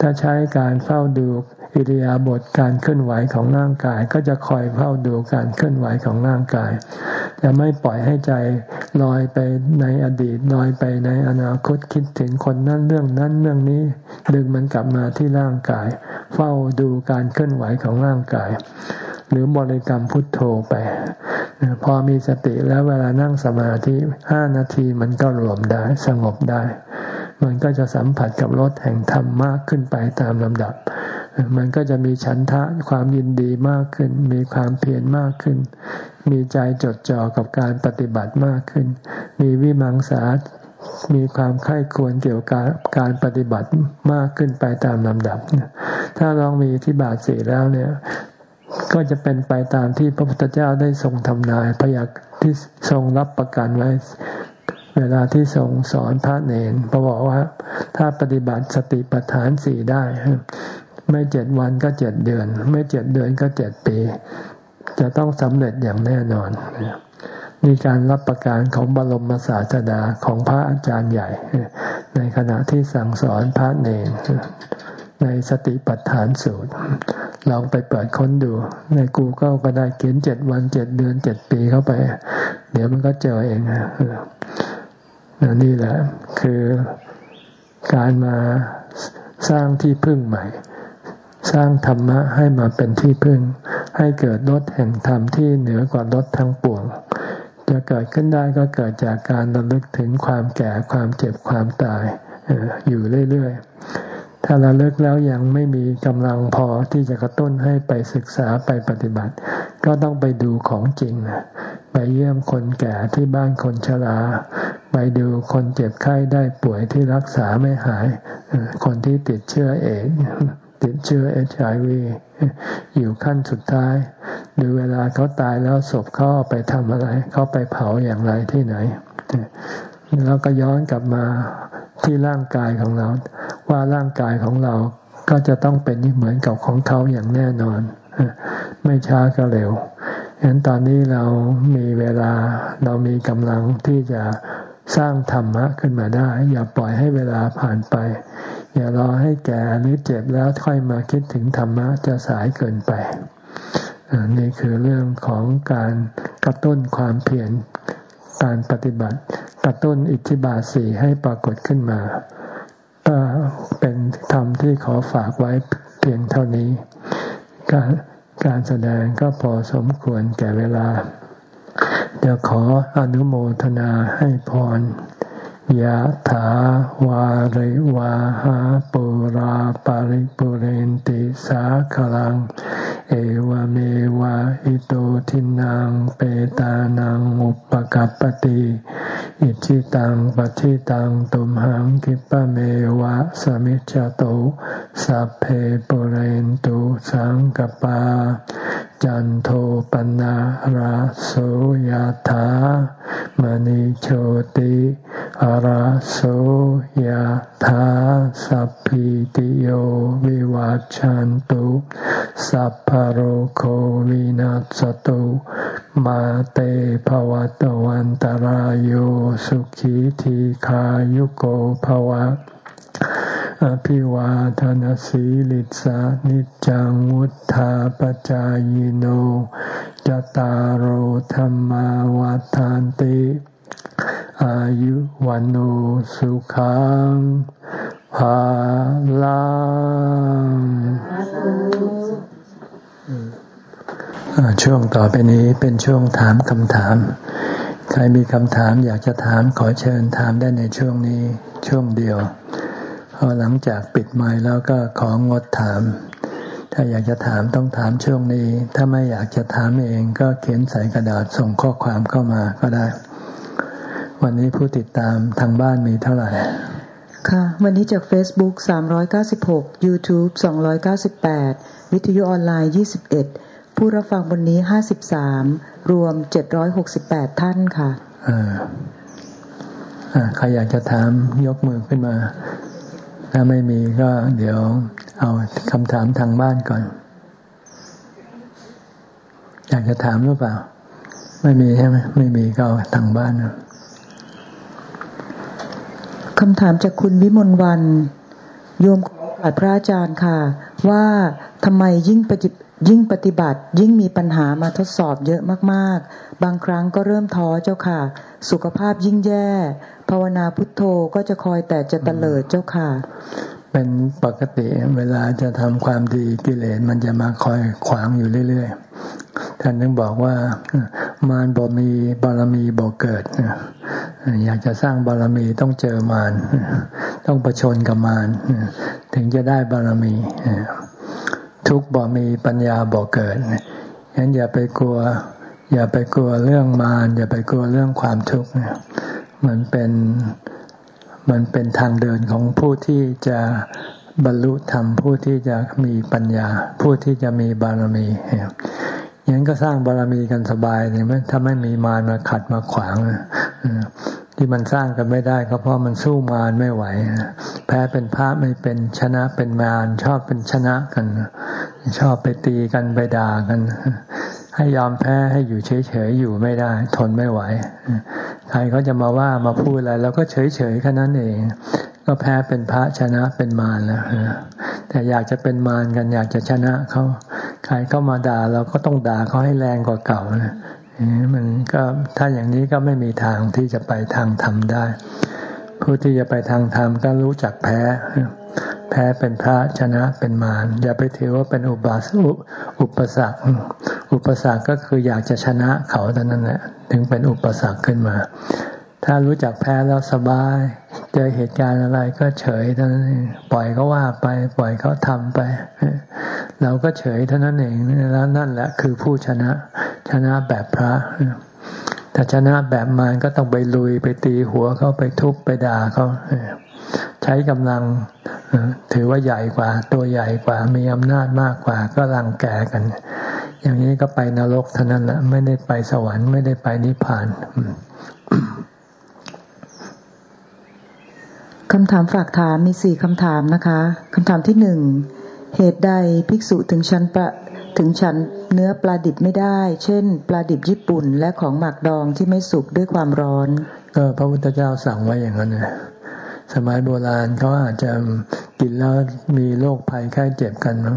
ถ้าใช้การเฝ้าดู อิริยาบถการเคลื่อนไหวของร่างกาย ก็จะคอยเฝ้าดูการเคลื่อนไหวของร่างกาย จะไม่ปล่อยให้ใจลอยไปในอดีตลอยไปในอนาคตคิดถึงคนนั้นเรื่องนั้นเรื่องนี้ ดึงมันกลับมาที่ร่างกาย เฝ้าดูการเคลื่อนไหวของร่างกาย หรือบริกรรมพุทโธไป พอมีสติแล้วเวลานั่งสมาธิห้านาทีมันก็รวมได้สงบได้ มันก็จะสัมผัสกับรสแห่งธรรมมากขึ้นไปตามลำดับ มันก็จะมีฉันทะความยินดีมากขึ้น มีความเพียรมากขึ้น มีใจจดจ่อกับการปฏิบัติมากขึ้น มีวิมังสา มีความไข้ควรเกี่ยวกับการปฏิบัติมากขึ้นไปตามลำดับ ถ้าลองมีที่บาทสีแล้วเนี่ยก็จะเป็นไปตามที่พระพุทธเจ้าได้ทรงทำนายพยากที่ทรงรับประกันไว้ เวลาที่ทรงสอนพระเนนพระบอกว่า ถ้าปฏิบัติสติปัฏฐานสี่ได้ ไม่เจ็ดวันก็เจ็ดเดือน ไม่เจ็ดเดือนก็เจ็ดปี จะต้องสำเร็จอย่างแน่นอนมีการรับประการของบรมศาสดาของพระอาจารย์ใหญ่ ในขณะที่สั่งสอนพระเนรในสติปัฏฐานสูตร ลองไปเปิดค้นดู ในกูเกิลก็ได้เขียนเจ็ดวันเจ็ดเดือนเจ็ดปีเข้าไป เดี๋ยวมันก็เจอเองนะนี่แหละคือการมาสร้างที่พึ่งใหม่ สร้างธรรมะให้มาเป็นที่พึ่ง ให้เกิดรถแห่งธรรมที่เหนือกว่ารถทั้งปวง จะเกิดขึ้นได้ก็เกิดจากการระลึกถึงความแก่ความเจ็บความตายอยู่เรื่อยๆ ถ้าระลึกแล้วยังไม่มีกำลังพอที่จะกระตุ้นให้ไปศึกษาไปปฏิบัติ ก็ต้องไปดูของจริง ไปเยี่ยมคนแก่ที่บ้านคนชรา ไปดูคนเจ็บไข้ได้ป่วยที่รักษาไม่หาย คนที่ติดเชื้อเอด ติดเชื้อเอชไอวีอยู่ขั้นสุดท้ายดูเวลาเขาตายแล้วศพเขาไปทำอะไร เขาไปเผาอย่างไรที่ไหน แล้วก็ย้อนกลับมาที่ร่างกายของเรา ว่าร่างกายของเราก็จะต้องเป็นเหมือนกับของเขาอย่างแน่นอน ไม่ช้าก็เร็วฉะนั้นตอนนี้เรามีเวลาเรามีกำลังที่จะสร้างธรรมะขึ้นมาได้ อย่าปล่อยให้เวลาผ่านไป อย่ารอให้แก่หรือเจ็บแล้วค่อยมาคิดถึงธรรมะจะสายเกินไปนี่คือเรื่องของการกระตุ้นความเพียรการปฏิบัติ กระตุ้นอิทธิบาทสีให้ปรากฏขึ้นมา ก็เป็นธรรมที่ขอฝากไว้เพียงเท่านี้การการแสดงก็พอสมควรแก่เวลา เดี๋ยวขออนุโมทนาให้พร ยะถาวาริวาหาปุราปาริปุเรนติสาขลัง เอวเมวะอิโตทินังเปตานังอุปกัปติอิจิตังปฏิตังตุมหังกิปะเมวะสมิจจโตสัพเพปุเรนตุสังกปา จันโทปนะราโสยธามณิโชติอราโสยธาสัพพิติโยวิวัจจันตุสัพพโรโควินัสตุมาเตภวัตวันตารโยสุขีทีขายุโกภวะ อภิวาทนสีลิสานิจังวุธาปจายโนจตารโหธรรมวาทานติ อายุวันโอสุขังภาลังช่วงต่อไปนี้เป็นช่วงถามคำถาม ใครมีคำถามอยากจะถามขอเชิญถามได้ในช่วงนี้ช่วงเดียว พอหลังจากปิดไม้แล้วก็ของดถาม ถ้าอยากจะถามต้องถามช่วงนี้ ถ้าไม่อยากจะถามเองก็เขียนใส่กระดาษส่งข้อความเข้ามาก็ได้ วันนี้ผู้ติดตามทางบ้านมีเท่าไหร่ ค่ะ วันนี้จาก Facebook 396 YouTube 298 วิทยุออนไลน์ 21 ผู้รับฟังวันนี้ 53 รวม 768 ท่านค่ะอ่าใครอยากจะถามยกมือขึ้นมา ถ้าไม่มีก็เดี๋ยวเอาคำถามทางบ้านก่อน อยากจะถามหรือเปล่า ไม่มีใช่ไหมไม่มีก็ทางบ้านคำถามจากคุณวิมลวัน โยมขอพระอาจารย์ค่ะ ว่าทำไมยิ่งปฏิยิ่งปฏิบัติ ยิ่งมีปัญหามาทดสอบเยอะมาก ๆ บางครั้งก็เริ่มท้อเจ้าค่ะ สุขภาพยิ่งแย่ ภาวนาพุทโธก็จะคอยแต่จะเตลิดเจ้าค่ะ เป็นปกติเวลาจะทำความดีกิเลสมันจะมาคอยขวางอยู่เรื่อยๆ ท่านนึงบอกว่ามารบ่มีบารมีบ่เกิด อยากจะสร้างบารมีต้องเจอมารต้องประชนกับมารถึงจะได้บารมี ทุกบ่มีปัญญาบ่เกิดงั้นอย่าไปกลัวอย่าไปกลัวเรื่องมารอย่าไปกลัวเรื่องความทุกข์ มันเป็นมันเป็นทางเดินของผู้ที่จะบรรลุธรรมผู้ที่จะมีปัญญา ผู้ที่จะมีบารมีอย่างนั้นก็สร้างบารมีกันสบายเนี่ยถ้าไม่มีมารมาขัดมาขวางที่มันสร้างกันไม่ได้ก็เพราะมันสู้มารไม่ไหวแพ้เป็นพระไม่เป็นชนะเป็นมารชอบเป็นชนะกัน ชอบไปตีกันไปด่ากัน ให้ยอมแพ้ให้อยู่เฉยๆอยู่ไม่ได้ ทนไม่ไหว ใครเขาจะมาว่ามาพูดอะไรเราก็เฉยๆแค่นั้นเอง ก็แพ้เป็นพระชนะเป็นมารแล้วแต่อยากจะเป็นมารกันอยากจะชนะเขาใครเข้ามาด่าเราก็ต้องด่าเขาให้แรงกว่าเก่านะมันก็ถ้าอย่างนี้ก็ไม่มีทางที่จะไปทางธรรมได้ ผู้ที่จะไปทางธรรมก็รู้จักแพ้ แพ้เป็นพระชนะเป็นมารอย่าไปถือว่าเป็นอุบาสอุปสรรค อุปสรรคก็คืออยากจะชนะเขาเท่นั้นแหละถึงเป็นอุปสรรคขึ้นมา ถ้ารู้จักแพ้แล้วสบาย เจอเหตุการณ์อะไรก็เฉยเท่านั้นเองปล่อยเขาว่าไป ปล่อยเขาทำไป เราก็เฉยเท่านั้นเองแล้วนั่นแหละคือผู้ชนะ ชนะแบบพระแต่ชนะแบบมารก็ต้องไปลุยไปตีหัวเขาไปทุบไปด่าเขาใช้กำลังถือว่าใหญ่กว่า ตัวใหญ่กว่ามีอำนาจมากกว่า ก็รังแกกัน อย่างนี้ก็ไปนรกเท่านั้นแหละไม่ได้ไปสวรรค์ไม่ได้ไปนิพพานคำถามฝากถามมีสี่คำถามนะคะคำถามที่หนึ่งเหตุใดภิกษุถึงชั้นประถึงชั้นเนื้อปลาดิบไม่ได้ เช่น ปลาดิบญี่ปุ่นและของหมักดองที่ไม่สุกด้วยความร้อน ก็พระพุทธเจ้าสั่งไว้อย่างนั้นนะสมัยโบราณเขาอาจจะกินแล้วมีโรคภัยไข้เจ็บกันมั้ง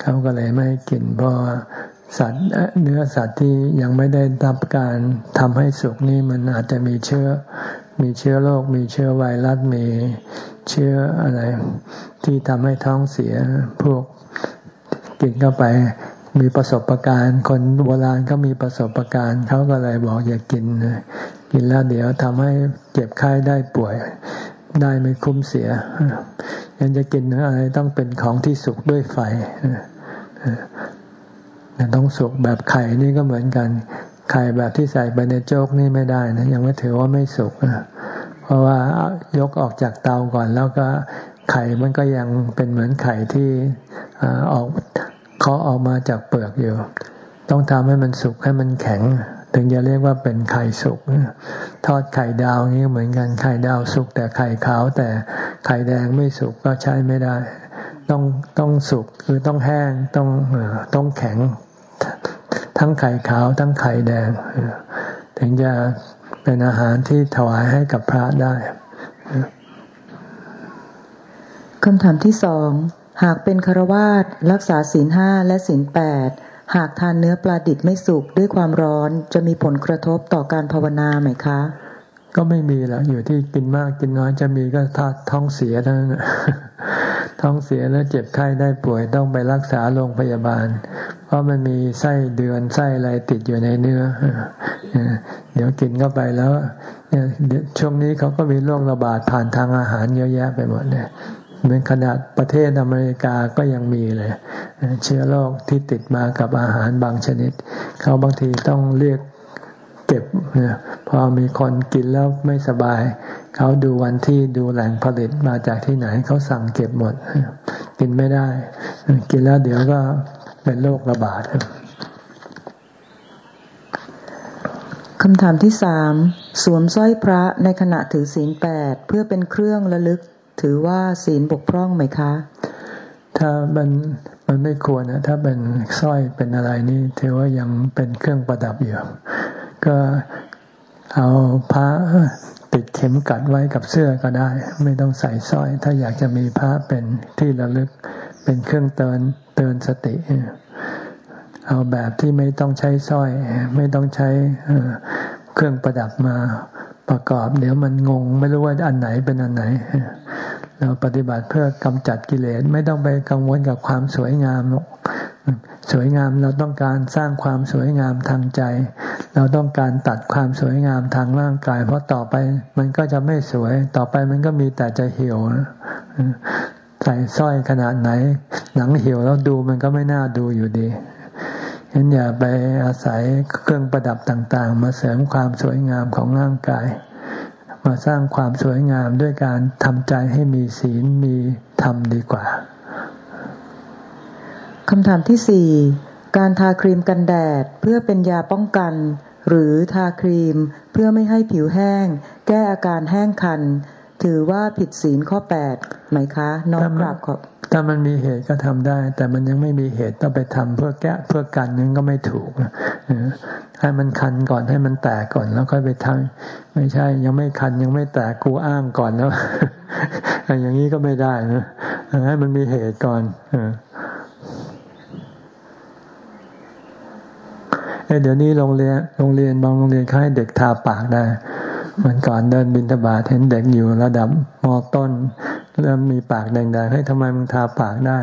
เขาก็เลยไม่กินเพราะ สัตว์เนื้อสัตว์ที่ยังไม่ได้รับการทำให้สุกนี่มันอาจจะมีเชื้อ มีเชื้อโรค มีเชื้อไวรัส มีเชื้ออะไร ที่ทำให้ท้องเสีย พวกกินเข้าไป มีประสบะการณ์ คนโบราณก็มีประสบะการณ์เขาก็เลยบอกอย่ากกิน กินแล้วเดี๋ยวทำให้เจ็บไข้ได้ป่วย ได้ไม่คุ้มเสียยังจะกินอะไรต้องเป็นของที่สุกด้วยไฟ ต้องสุกแบบไข่นี่ก็เหมือนกัน ไข่แบบที่ใส่ไปในโจ๊กนี่ไม่ได้นะยังไม่ถือว่าไม่สุกเพราะว่ายกออกจากเตาก่อนแล้วก็ไข่มันก็ยังเป็นเหมือนไข่ที่ออกเขาออกมาจากเปลือกอยู่ ต้องทำให้มันสุกให้มันแข็ง ถึงจะเรียกว่าเป็นไข่สุก ทอดไข่ดาวนี้เหมือนกันไข่ดาวสุกแต่ไข่ขาวแต่ไข่แดงไม่สุกก็ใช้ไม่ได้ ต้องต้องสุกคือต้องแห้งต้องต้องแข็ง ทั้งไข่ขาวทั้งไข่แดง ถึงจะเป็นอาหารที่ถวายให้กับพระได้คำถามที่สอง หากเป็นคารวาสรักษาศีลห้าและศีลแปดหากทานเนื้อปลาดิบไม่สุกด้วยความร้อนจะมีผลกระทบต่อการภาวนาไหมคะ ก็ไม่มีแล้วอยู่ที่กินมากกินน้อยจะมีก็ถ้าท้องเสียเท่านั้นท้องเสียแล้วเจ็บไข้ได้ป่วยต้องไปรักษาโรงพยาบาล เพราะมันมีไส้เดือนไส้อะไรติดอยู่ในเนื้อ เดี๋ยวกินเข้าไปแล้วช่วงนี้เขาก็มีโรคระบาดผ่านทางอาหารเยอะแยะไปหมดเลยเหมือนขนาดประเทศอเมริกาก็ยังมีเลย เชื้อโรคที่ติดมากับอาหารบางชนิด เขาบางทีต้องเรียก เก็บพอมีคนกินแล้วไม่สบาย เขาดูวันที่ดูแหล่งผลิตมาจากที่ไหนเขาสั่งเก็บหมด กินไม่ได้ กินแล้วเดี๋ยวก็เป็นโรคระบาดคำถามที่สามสวมสร้อยพระในขณะถือศีลแปดเพื่อเป็นเครื่องระลึกถือว่าศีลบกพร่องไหมคะ ถ้ามันมันไม่ควรนะถ้าเป็นสร้อยเป็นอะไรนี่ถือว่ายังเป็นเครื่องประดับอยู่ ก็เอาพระติดเข็มกัดไว้กับเสื้อก็ได้ ไม่ต้องใส่สร้อย ถ้าอยากจะมีพระเป็นที่ระลึกเป็นเครื่องเตือนเตือนสติ เอาแบบที่ไม่ต้องใช้สร้อย ไม่ต้องใช้เครื่องประดับมาประกอบ เดี๋ยวมันงง ไม่รู้ว่าอันไหนเป็นอันไหน เราปฏิบัติเพื่อกำจัดกิเลสไม่ต้องไปกังวลกับความสวยงามหรอก สวยงามเราต้องการสร้างความสวยงามทางใจ เราต้องการตัดความสวยงามทางร่างกาย เพราะต่อไปมันก็จะไม่สวย ต่อไปมันก็มีแต่จะเหี่ยวใส่สร้อยขนาดไหน หนังเหี่ยวแล้วดูมันก็ไม่น่าดูอยู่ดีฉะนั้นอย่าไปอาศัยเครื่องประดับต่าง ๆ มาเสริมความสวยงามของร่างกาย มาสร้างความสวยงามด้วยการทำใจให้มีศีลมีธรรมดีกว่า คำถามที่สี่การทาครีมกันแดดเพื่อเป็นยาป้องกัน หรือทาครีมเพื่อไม่ให้ผิวแห้ง แก้อาการแห้งคัน ถือว่าผิดศีลข้อแปดไหมคะ น้องกราบขอบถ้ามันมีเหตุก็ทำได้ แต่มันยังไม่มีเหตุต้องไปทำเพื่อแก้เพื่อกันนึงก็ไม่ถูกให้มันคันก่อนให้มันแตกก่อนแล้วค่อยไปทำไม่ใช่ ยังไม่คันยังไม่แตกกูอ้างก่อนแล้วอย่างนี้ก็ไม่ได้นะให้มันมีเหตุก่อน เดี๋ยวนี้โรงเรียนโรงเรียนบางโรงเรียนเขาให้เด็กทาปากได้มันก่อนเดินบินทบาทเห็นเด็กอยู่ระดับมอต้นเริ่มมีปากแดงๆให้ทำไมมึงทาปากได้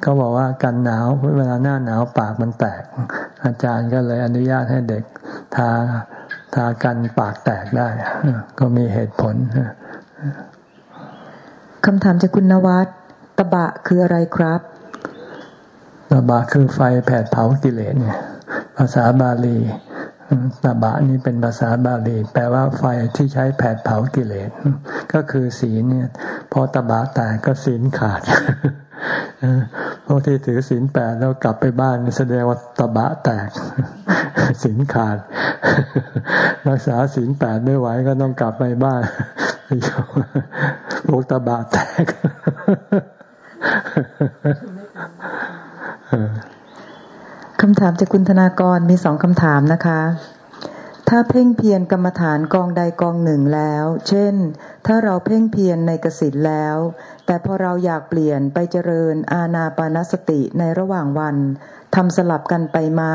เขาบอกว่ากันหนาวเวลาหน้าหนาวปากมันแตก อาจารย์ก็เลยอนุญาตให้เด็กทาทากันปากแตกได้ ก็มีเหตุผลคำถามจากคุณนวัตตบะคืออะไรครับตบะคือไฟแผดเผากิเลสเนี่ยภาษาบาลีตบะนี่เป็นภาษาบาลี แปลว่าไฟที่ใช้แผดเผากิเลส ก็คือศีลเนี่ย พอตบะแตกก็ศีลขาดพวกที่ถือศีลแปดแล้วกลับไปบ้านแสดงว่าตบะแตกศีลขาด รักษาศีลแปดไม่ไหวก็ต้องกลับไปบ้านพวกตบะแตก คำถามจากคุณธนากรมีสองคำถามนะคะ ถ้าเพ่งเพียรกรรมฐานกองใดกองหนึ่งแล้ว เช่น ถ้าเราเพ่งเพียรในกสินแล้ว แต่พอเราอยากเปลี่ยนไปเจริญอาณาปานสติในระหว่างวันทำสลับกันไปมา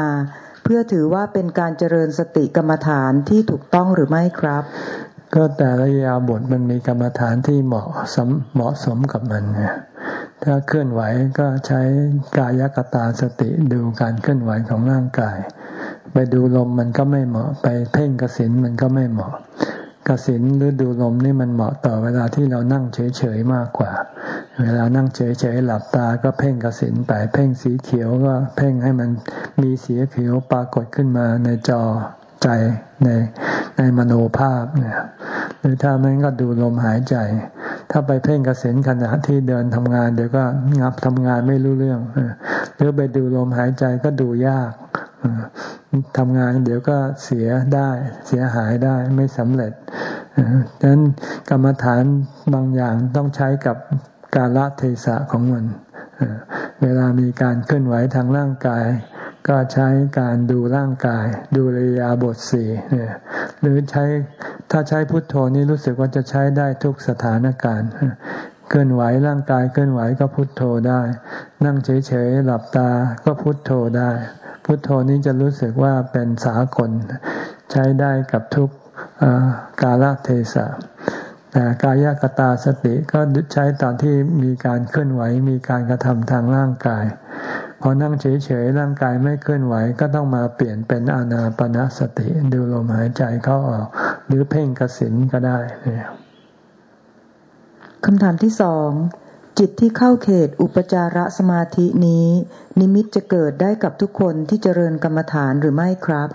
เพื่อถือว่าเป็นการเจริญสติกรรมฐานที่ถูกต้องหรือไม่ครับ ก็แต่ละยาบทมันมีกรรมฐานที่เหมาะสมเหมาะสมกับมันเนี่ยถ้าเคลื่อนไหวก็ใช้กายกตาสติดูการเคลื่อนไหวของร่างกาย ไปดูลมมันก็ไม่เหมาะไปเพ่งกสินมันก็ไม่เหมาะกสินหรือดูลมนี่มันเหมาะต่อเวลาที่เรานั่งเฉยๆมากกว่า เวลานั่งเฉยๆหลับตาก็เพ่งกสินไปเพ่งสีเขียวก็เพ่งให้มันมีสีเขียวปรากฏขึ้นมาในจอ ใจในในมโนภาพเนี่ยหรือถ้าไม่ก็ดูลมหายใจ ถ้าไปเพ่งกระสินขณะที่เดินทำงาน เดี๋ยวก็งับทำงานไม่รู้เรื่องหรือไปดูลมหายใจก็ดูยากทำงานเดี๋ยวก็เสียได้เสียหายได้ไม่สำเร็จดังนั้นกรรมฐานบางอย่างต้องใช้กับการละเทศะของมันเวลามีการเคลื่อนไหวทางร่างกาย ก็ใช้การดูร่างกาย ดูเรียาบทสี่เนี่ยหรือใช้ถ้าใช้พุทโธนี่รู้สึกว่าจะใช้ได้ทุกสถานการณ์เคลื่อนไหวร่างกายเคลื่อนไหวก็พุทโธได้ นั่งเฉยๆหลับตาก็พุทโธได้ พุทโธนี้จะรู้สึกว่าเป็นสากล ใช้ได้กับทุกกาลเทศะแต่กายกตาสติก็ใช้ตอนที่มีการเคลื่อนไหวมีการกระทำทางร่างกาย พอนั่งเฉยๆร่างกายไม่เคลื่อนไหวก็ต้องมาเปลี่ยนเป็นอานาปนาสติดูลมหายใจเข้าออก หรือเพ่งกสินก็ได้คำถามที่สองจิตที่เข้าเขตอุปจารสมาธินี้ นิมิตจะเกิดได้กับทุกคนที่เจริญกรรมฐานหรือไม่ครับ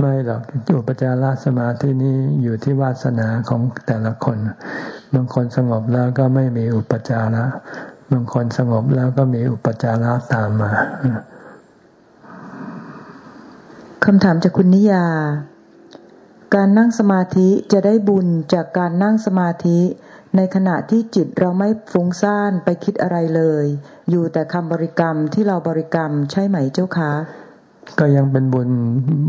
ไม่หรอกอุปจารสมาธินี้อยู่ที่วาสนาของแต่ละคน บางคนสงบแล้วก็ไม่มีอุปจาระ บางคนสงบแล้วก็มีอุปจาระตามมาคำถามจากคุณนิยา การนั่งสมาธิจะได้บุญจากการนั่งสมาธิ ในขณะที่จิตเราไม่ฟุ้งซ่านไปคิดอะไรเลย อยู่แต่คำบริกรรมที่เราบริกรรมใช่ไหมเจ้าคะ ก็ยังเป็นบุญ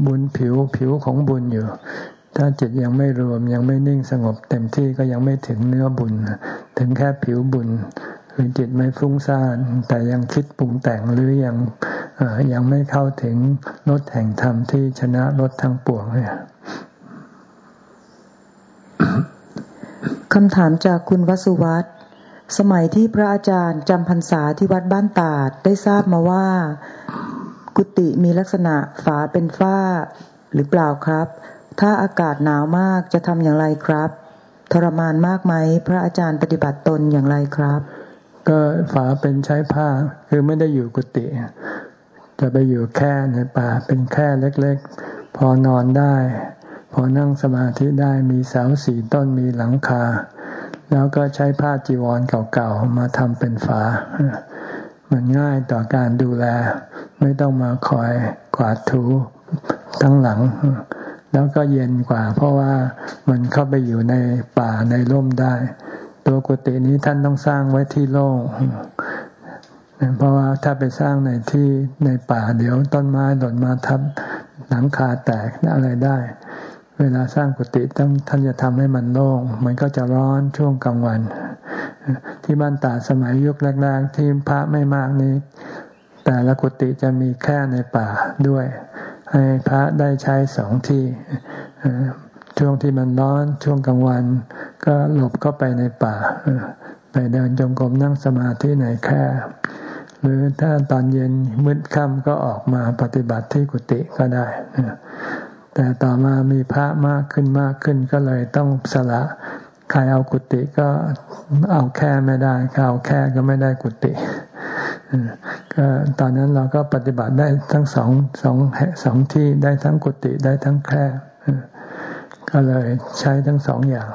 บุญผิวผิวของบุญอยู่ ถ้าจิตยังไม่รวมยังไม่นิ่งสงบเต็มที่ก็ยังไม่ถึงเนื้อบุญ ถึงแค่ผิวบุญ คือจิตไม่ฟุ้งซ่าน แต่ยังคิดปรุงแต่งหรือยังยังไม่เข้าถึงรถแห่งธรรมที่ชนะรถทั้งปวงเนี่ยคำถามจากคุณวสุวัตสมัยที่พระอาจารย์จำพรรษาที่วัดบ้านตาดได้ทราบมาว่า กุฏิมีลักษณะฝาเป็นฝ้าหรือเปล่าครับ ถ้าอากาศหนาวมากจะทำอย่างไรครับ ทรมานมากไหม พระอาจารย์ปฏิบัติตนอย่างไรครับ ก็ฝาเป็นใช้ผ้า คือไม่ได้อยู่กุฏิจะไปอยู่แค่ในป่าเป็นแค่เล็กๆ พอนอนได้ พอนั่งสมาธิได้มีเสาสี่ต้นมีหลังคา แล้วก็ใช้ผ้าจีวรเก่าๆ มาทำเป็นฝา มันง่ายต่อการดูแล ไม่ต้องมาคอยกวาดถูทั้งหลัง แล้วก็เย็นกว่า เพราะว่ามันเข้าไปอยู่ในป่าในร่มได้ ตัวกุฏินี้ท่านต้องสร้างไว้ที่โล่งเพราะว่าถ้าไปสร้างในที่ในป่าเดี๋ยวต้นไม้หล่นมาทับหลังคาแตกอะไรได้ เวลาสร้างกุฏิต้องท่านจะทำให้มันโล่ง มันก็จะร้อนช่วงกลางวัน ที่บ้านตาสมัยยุคแรกๆที่พระไม่มากนี้ แต่ละกุฏิจะมีแค่ในป่าด้วย ให้พระได้ใช้สองที่ ช่วงที่มันร้อนช่วงกลางวัน ก็หลบเข้าไปในป่า ไปเดินจงกรมนั่งสมาธิในแค่หรือถ้าตอนเย็นมืดค่ำก็ออกมาปฏิบัติที่กุฏิก็ได้ แต่ต่อมามีพระมากขึ้นมากขึ้นก็เลยต้องสละใครเอากุฏิก็เอาแค่ไม่ได้ใครเอาแค่ก็ไม่ได้กุฏิก็ตอนนั้นเราก็ปฏิบัติได้ทั้งสองสองสองที่ได้ทั้งกุฏิได้ทั้งแค่ ก็เลยใช้ทั้งสองอย่าง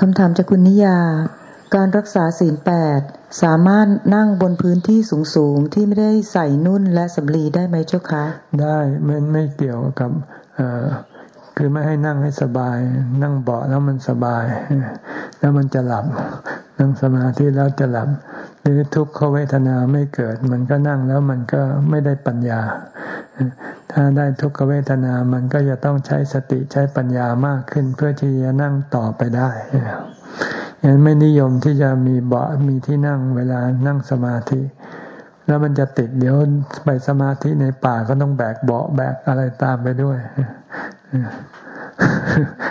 คำถามจากคุณนิยา การรักษาศีลแปดสามารถนั่งบนพื้นที่สูงๆ ที่ไม่ได้ใส่นุ่นและสำลีได้ไหมเจ้าคะ ได้มันไม่เกี่ยวกับคือไม่ให้นั่งให้สบาย นั่งเบาะแล้วมันสบาย แล้วมันจะหลับ นั่งสมาธิแล้วจะหลับ หรือทุกขเวทนาไม่เกิด มันก็นั่งแล้วมันก็ไม่ได้ปัญญา ถ้าได้ทุกขเวทนา มันก็จะต้องใช้สติใช้ปัญญามากขึ้น เพื่อที่จะนั่งต่อไปได้ยันไม่นิยมที่จะมีเบาะมีที่นั่งเวลานั่งสมาธิ แล้วมันจะติดเดี๋ยวไปสมาธิในป่าก็ต้องแบกเบาะแบกอะไรตามไปด้วย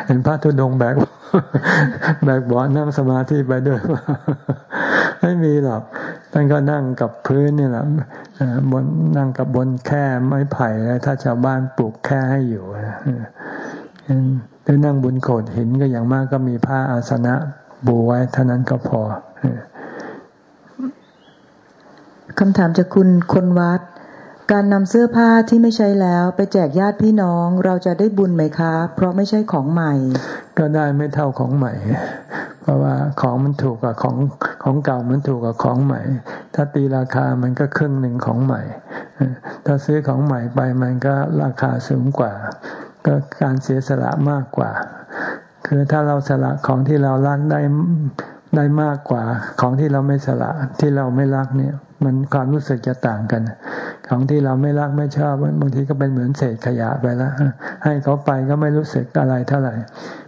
เห็นพระธุดงแบกแบกเบาะนั่งสมาธิไปด้วย ไม่มีหรอกท่านก็นั่งกับพื้นนี่แหละบนนั่งกับบนแค่ไม้ไผ่ถ้าชาวบ้านปลูกแค่ให้อยู่หรือนั่งบนโขดหินก็อย่างมากก็มีผ้าอาสนะบูไว้เท่านั้นก็พอคำถามจากคุณคนวัด การนำเสื้อผ้าที่ไม่ใช้แล้วไปแจกญาติพี่น้องเราจะได้บุญไหมคะ เพราะไม่ใช่ของใหม่ ก็ได้ไม่เท่าของใหม่ เพราะว่าของมันถูกกับของของเก่ามันถูกกับของใหม่ ถ้าตีราคามันก็ครึ่งหนึ่งของใหม่ ถ้าซื้อของใหม่ไปมันก็ราคาสูงกว่า ก็การเสียสละมากกว่า คือถ้าเราสละของที่เรารักได้ได้มากกว่าของที่เราไม่สละที่เราไม่รักเนี่ย มันความรู้สึกจะต่างกัน ของที่เราไม่รักไม่ชอบบางทีก็เป็นเหมือนเศษขยะไปแล้วให้เขาไปก็ไม่รู้สึกอะไรเท่าไหร่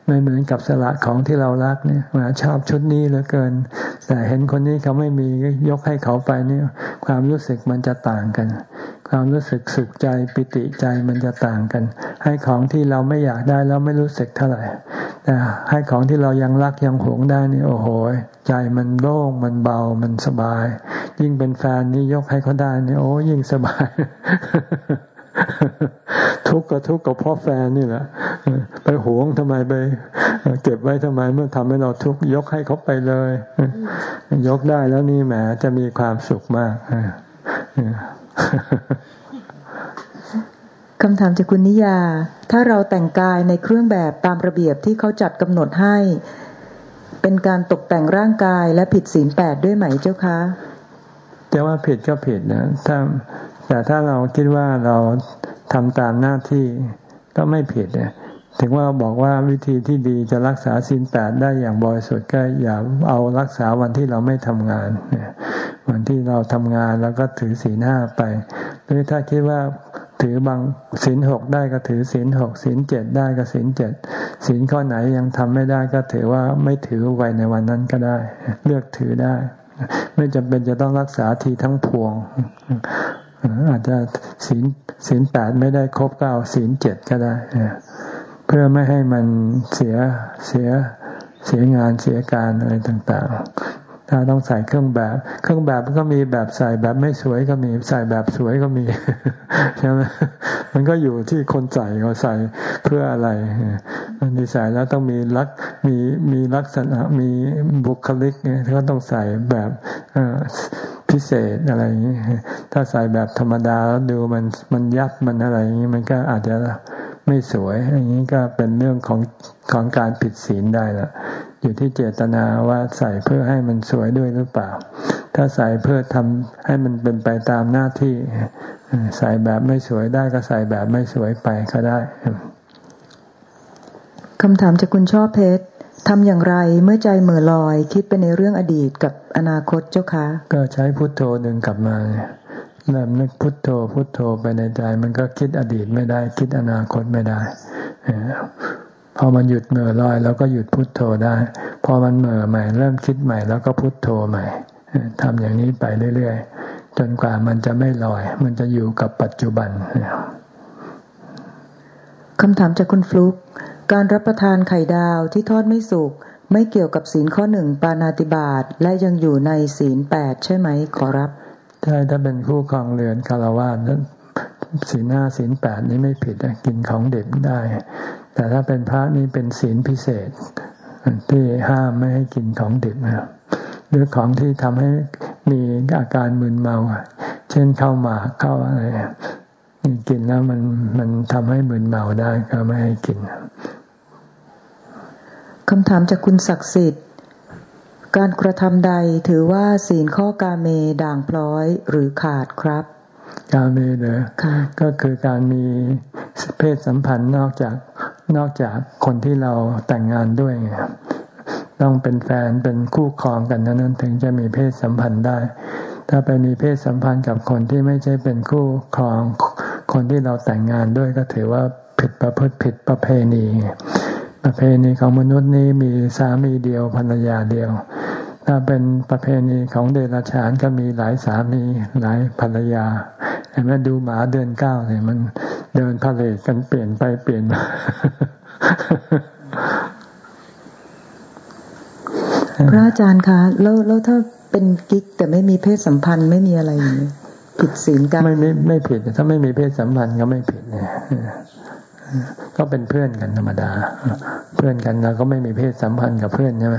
ไม่เหมือนกับสละของที่เรารักเนี่ยชอบชุดนี้เหลือเกิน แต่เห็นคนนี้เขาไม่มียกให้เขาไปเนี่ย ความรู้สึกมันจะต่างกัน ความรู้สึกสุขใจปิติใจมันจะต่างกัน ให้ของที่เราไม่อยากได้แล้วไม่รู้สึกเท่าไหร่แต่ให้ของที่เรายังรักยังหวงได้นี่โอ้โห ใจมันโล่งมันเบามันสบาย ยิ่งเป็นแฟนนี่ยกให้เขาได้นี่โอ้ยิ่งสบาย ทุกข์ก็ทุกข์ก็เพราะแฟนนี่แหละไปหวงทำไมไปเก็บไว้ทำไมเมื่อทำให้เราทุกข์ยกให้เขาไปเลย ยกได้แล้วนี่แหมจะมีความสุขมาก คำถามจากคุณนิยา ถ้าเราแต่งกายในเครื่องแบบตามระเบียบที่เขาจัดกำหนดให้ เป็นการตกแต่งร่างกายและผิดศีลแปดด้วยไหมเจ้าคะจะว่าผิดก็ผิดนะถ้าแต่ถ้าเราคิดว่าเราทำตามหน้าที่ก็ไม่ผิดเนี่ย ถึงว่าบอกว่าวิธีที่ดีจะรักษาศีลแปดได้อย่างบริสุทธิ์ก็อย่าเอารักษาวันที่เราไม่ทำงานเนี่ยวันที่เราทำงานแล้วก็ถือศีลห้าไป หรือถ้าคิดว่าถือบางศีลหกได้ก็ถือศีลหกศีลเจ็ดได้ก็ศีลเจ็ดศีลข้อไหนยังทำไม่ได้ก็ถือว่าไม่ถือไว้ในวันนั้นก็ได้ เลือกถือได้ ไม่จำเป็นจะต้องรักษาทีทั้งพวงอาจจะศีลศีลแปดไม่ได้ครบก็เอาศีลเจ็ดก็ได้ เพื่อไม่ให้มันเสียเสียเสียงานเสียการอะไรต่างๆ ถ้าต้องใส่เครื่องแบบ เครื่องแบบก็มีแบบใส่แบบไม่สวยก็มีใส่แบบสวยก็มีใช่ไหมมันก็อยู่ที่คนใส่เขาใส่เพื่ออะไรมันดีใส่แล้วต้องมีลักมีมีลักษณะมีบุคลิกเนี่ยก็ต้องใส่แบบพิเศษอะไรอย่างนี้ถ้าใส่แบบธรรมดาแล้วดูมันมันยับมันอะไรอย่างนี้มันก็อาจจะ ไม่สวยอย่างนี้ก็เป็นเรื่องของของการผิดศีลได้ละอยู่ที่เจตนาว่าใส่เพื่อให้มันสวยด้วยหรือเปล่า ถ้าใส่เพื่อทำให้มันเป็นไปตามหน้าที่ ใส่แบบไม่สวยได้ก็ใส่แบบไม่สวยไปก็ได้คำถามจากคุณชอบเพชรทำอย่างไรเมื่อใจเหม่อลอย คิดไปในเรื่องอดีตกับอนาคตเจ้าคะก็ใช้พุทโธดึงกลับมาเริ่มนึกพุทโธพุทโธไปในใจ มันก็คิดอดีตไม่ได้ คิดอนาคตไม่ได้พอมันหยุดเหม่อลอยเราก็หยุดพุทโธได้ พอมันเหม่อใหม่ เริ่มคิดใหม่แล้วก็พุทโธใหม่ทำอย่างนี้ไปเรื่อยๆจนกว่ามันจะไม่ลอย มันจะอยู่กับปัจจุบันคำถามจากคุณฟลุกการรับประทานไข่ดาวที่ทอดไม่สุกไม่เกี่ยวกับศีลข้อหนึ่งปานาติบาตและยังอยู่ในศีลแปดใช่ไหมขอรับ ใช่ถ้าเป็นคู่ครองเรือนคารวะนั้นศีลห้าศีลแปดนี้ไม่ผิดกินของเด็กได้ แต่ถ้าเป็นพระนี่เป็นศีลพิเศษ ที่ห้ามไม่ให้กินของเด็กนะหรือของที่ทำให้มีอาการมึนเมา เช่นเข้าหมากเข้าอะไรกินแล้วมันมันทำให้มึนเมาได้ก็ไม่ให้กินคำถามจากคุณศักดิ์สิทธิ์ การกระทำใดถือว่าศีลข้อกาเมด่างพร้อยหรือขาดครับ กาเมเนอก็คือการมีเพศสัมพันธ์นอกจากนอกจากคนที่เราแต่งงานด้วยต้องเป็นแฟนเป็นคู่ครองกันนั้นถึงจะมีเพศสัมพันธ์ได้ ถ้าไปมีเพศสัมพันธ์กับคนที่ไม่ใช่เป็นคู่ครอง คนที่เราแต่งงานด้วยก็ถือว่าผิดประพฤติผิดประเพณี ประเพณีของมนุษย์นี้มีสามีเดียวภรรยาเดียว ถ้าเป็นประเพณีของเดรัจฉานก็มีหลายสามีหลายภรรยาเห็นไหมดูหมาเดินก้าวเนี่ยมันเดินพาเลทกันเปลี่ยนไปเปลี่ยนมาพระอาจารย์คะแล้วแล้วถ้าเป็นกิ๊กแต่ไม่มีเพศสัมพันธ์ไม่มีอะไรอย่างนี้ผิดศีลกันไม่ไม่ไม่ผิด ถ้าไม่มีเพศสัมพันธ์ก็ไม่ผิดเนี่ยก็เป็นเพื่อนกันธรรมดา เพื่อนกันเราก็ไม่มีเพศสัมพันธ์กับเพื่อนใช่ไหม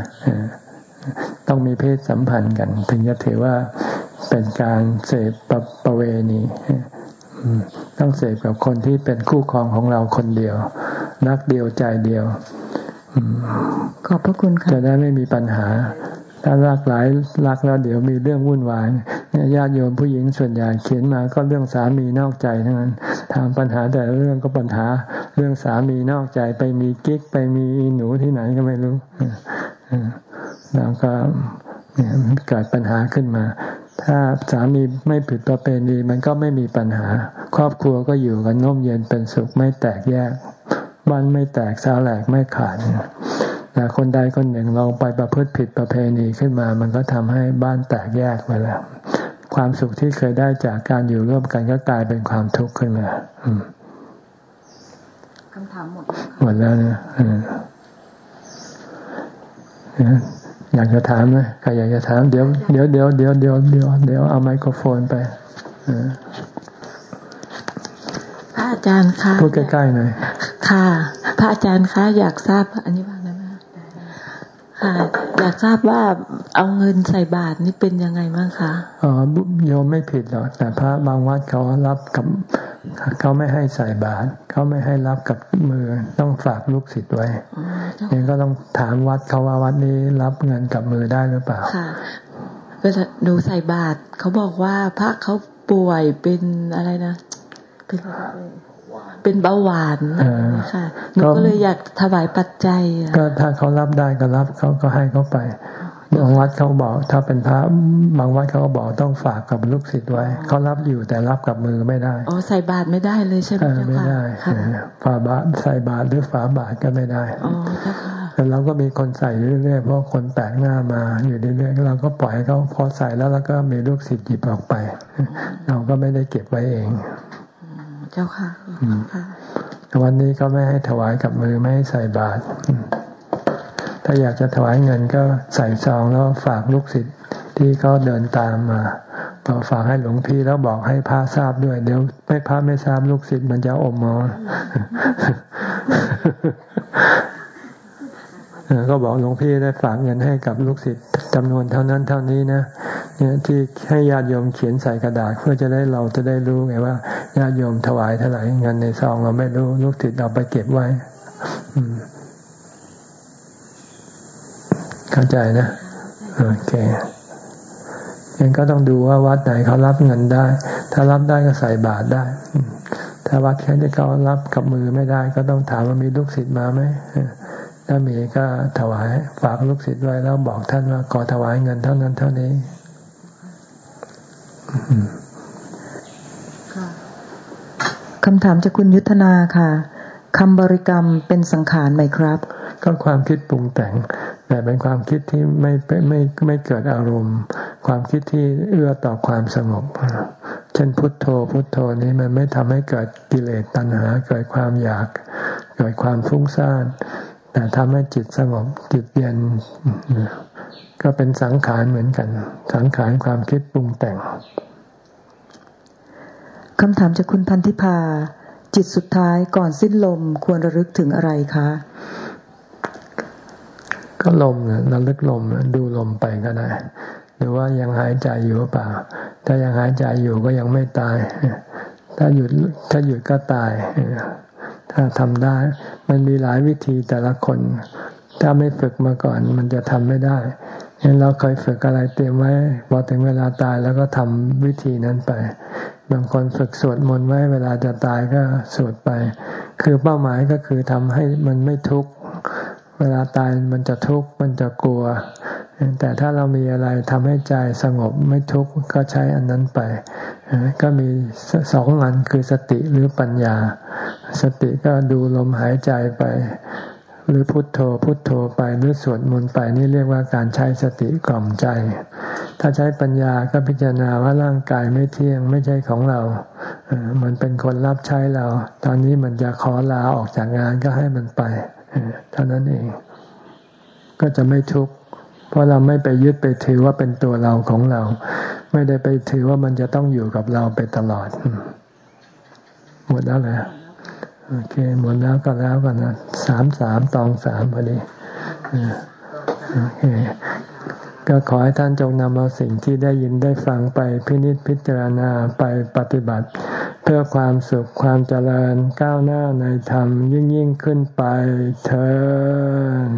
ต้องมีเพศสัมพันธ์กัน ถึงจะถือว่าเป็นการเสพประประเวณีต้องเสพกับคนที่เป็นคู่ครองของเราคนเดียว รักเดียวใจเดียวขอบพระคุณค่ะจะได้ไม่มีปัญหา ถ้ารักหลายรักแล้วเดี๋ยวมีเรื่องวุ่นวายเนี่ยญาติโยมผู้หญิงส่วนใหญ่เขียนมาก็เรื่องสามีนอกใจทั้งนั้นถามปัญหาแต่เรื่องก็ปัญหา เรื่องสามีนอกใจไปมีกิ๊กไปมีหนูที่ไหนก็ไม่รู้ แล้วก็เกิดปัญหาขึ้นมา ถ้าสามีไม่ผิดประเพณีมันก็ไม่มีปัญหา ครอบครัวก็อยู่กันน่มเย็นเป็นสุขไม่แตกแยกบ้านไม่แตกสาแหลกไม่ขาดแต่คนใดคนหนึ่งเราไปประพฤติผิดประเพณีขึ้นมา มันก็ทำให้บ้านแตกแยกไปแล้ว ความสุขที่เคยได้จากการอยู่ร่วมกันก็กลายเป็นความทุกข์ขึ้นมาคำถามหมดหมดแล้วนะ อยากจะถามไหมใครอยากจะถาม เดี๋ยวเดี๋ยวเดี๋ยวเดี๋ยวเดี๋ยวเดี๋ยวเดี๋ยวเอาไมโครโฟนไปพระอาจารย์คะพูดใกล้ๆหน่อยค่ะ พระอาจารย์คะอยากทราบอันนี้ว่าไงไหม ค่ะ อยากทราบว่าเอาเงินใส่บาทนี่เป็นยังไงบ้างคะอ๋อโยมไม่ผิดหรอกแต่พระบางวัดเขารับกับเขาไม่ให้ใส่บาตรเขาไม่ให้รับกับมือต้องฝากลูกศิษย์ไว้ยังก็ต้องถามวัดเขาว่าวัดนี้รับเงินกับมือได้หรือเปล่าค่ะเวลาดูใส่บาตรเขาบอกว่าพระเขาป่วยเป็นอะไรนะเป็น เป็นเบาหวานค่ะหนูก็เลยอยากถวายปัจจัยก็ถ้าเขารับได้ก็รับเขาก็ให้เขาไปบางวัดเขาบอก ถ้าเป็นพระบางวัดเขาก็บอกต้องฝากกับลูกศิษย์ไว้ เขารับอยู่แต่รับกับมือไม่ได้อ๋อใส่บาตรไม่ได้เลยใช่ไหมคะไม่ได้ฝาบาตรใส่บาตรหรือฝาบาตรก็ไม่ได้อ๋อแต่เราก็มีคนใส่เรื่อยๆเพราะคนแปลกหน้ามาอยู่เรื่อยๆเราก็ปล่อยเขาพอใส่แล้วแล้วก็มีลูกศิษย์หยิบออกไป เราก็ไม่ได้เก็บไว้เอง เจ้าค่ะวันนี้ก็ไม่ให้ถวายกับมือไม่ให้ใส่บาตรถ้าอยากจะถวายเงินก็ใส่ซองแล้วฝากลูกศิษย์ที่เขาเดินตามมาพอฝากให้หลวงพี่แล้วบอกให้พระทราบด้วย เดี๋ยวไม่พระไม่ทราบลูกศิษย์มันจะอมมอก็บอกหลวงพี่ได้ฝากเงินให้กับลูกศิษย์จำนวนเท่านั้นเท่านี้นะเนี่ย ที่ให้ญาติโยมเขียนใส่กระดาษเพื่อจะได้เราจะได้รู้ไงว่าญาติโยมถวายเท่าไหร่เงินในซองเราไม่รู้ลูกติดเอาไปเก็บไว้เข้าใจนะโอเคยังก็ต้องดูว่าวัดไหนเขารับเงินได้ ถ้ารับได้ก็ใส่บาตรได้ ถ้าวัดแค่ที่เขารับกับมือไม่ได้ ก็ต้องถามว่ามีลูกศิษย์มาไหมถ้ามีก็ถวายฝากลูกศิษย์ไว้แล้วบอกท่านว่าขอถวายเงินเท่านั้นเท่านี้ คำถามจากคุณยุทธนาค่ะคำบริกรรมเป็นสังขารไหมครับ ก็ความคิดปรุงแต่ง แต่เป็นความคิดที่ไม่ไม่ไม่เกิดอารมณ์ ความคิดที่เอื้อต่อความสงบ เช่นพุทโธ พุทโธนี้มันไม่ทำให้เกิดกิเลสตัณหา เกิดความอยาก เกิดความฟุ้งซ่านแต่ทำให้จิตสงบจิตเย็น ก็เป็นสังขารเหมือนกัน สังขารความคิดปรุงแต่งคำถามจากคุณพันธิพา จิตสุดท้ายก่อนสิ้นลมควรระลึกถึงอะไรคะ ก็ลมนะระลึกลมดูลมไปก็ได้หรือว่ายังหายใจอยู่หรือเปล่า ถ้ายังหายใจอยู่ก็ยังไม่ตาย ถ้าหยุดถ้าหยุดก็ตาย ถ้าทำได้ มันมีหลายวิธีแต่ละคน ถ้าไม่ฝึกมาก่อน มันจะทำไม่ได้ เห็นเราเคยฝึกอะไรเตรียมไว้พอถึงเวลาตายแล้วก็ทำวิธีนั้นไป บางคนฝึกสวดมนต์ไว้เวลาจะตายก็สวดไป คือเป้าหมายก็คือทำให้มันไม่ทุกข์เวลาตายมันจะทุกข์มันจะกลัว แต่ถ้าเรามีอะไรทำให้ใจสงบไม่ทุกข์ก็ใช้อันนั้นไป ก็มีสองอันคือสติหรือปัญญา สติก็ดูลมหายใจไป หรือพุทโธพุทโธไปหรือสวดมนต์ไปนี่เรียกว่าการใช้สติกล่อมใจ ถ้าใช้ปัญญาก็พิจารณาว่าร่างกายไม่เที่ยงไม่ใช่ของเราเอมันเป็นคนรับใช้เรา ตอนนี้มันจะขอลาออกจากงานก็ให้มันไปเท่านั้นเอง ก็จะไม่ทุกข์เพราะเราไม่ไปยึดไปถือว่าเป็นตัวเราของเรา ไม่ได้ไปถือว่ามันจะต้องอยู่กับเราไปตลอดหมดแล้วแหละ โอเค หมดแล้วก็แล้วกันนะสามสามตองสามพอดีโอเคก็ขอให้ท่านจงนำเอาสิ่งที่ได้ยินได้ฟังไปพินิจพิจารณาไปปฏิบัติ เพื่อความสุขความเจริญก้าวหน้าในธรรมยิ่งยิ่งขึ้นไปเธอ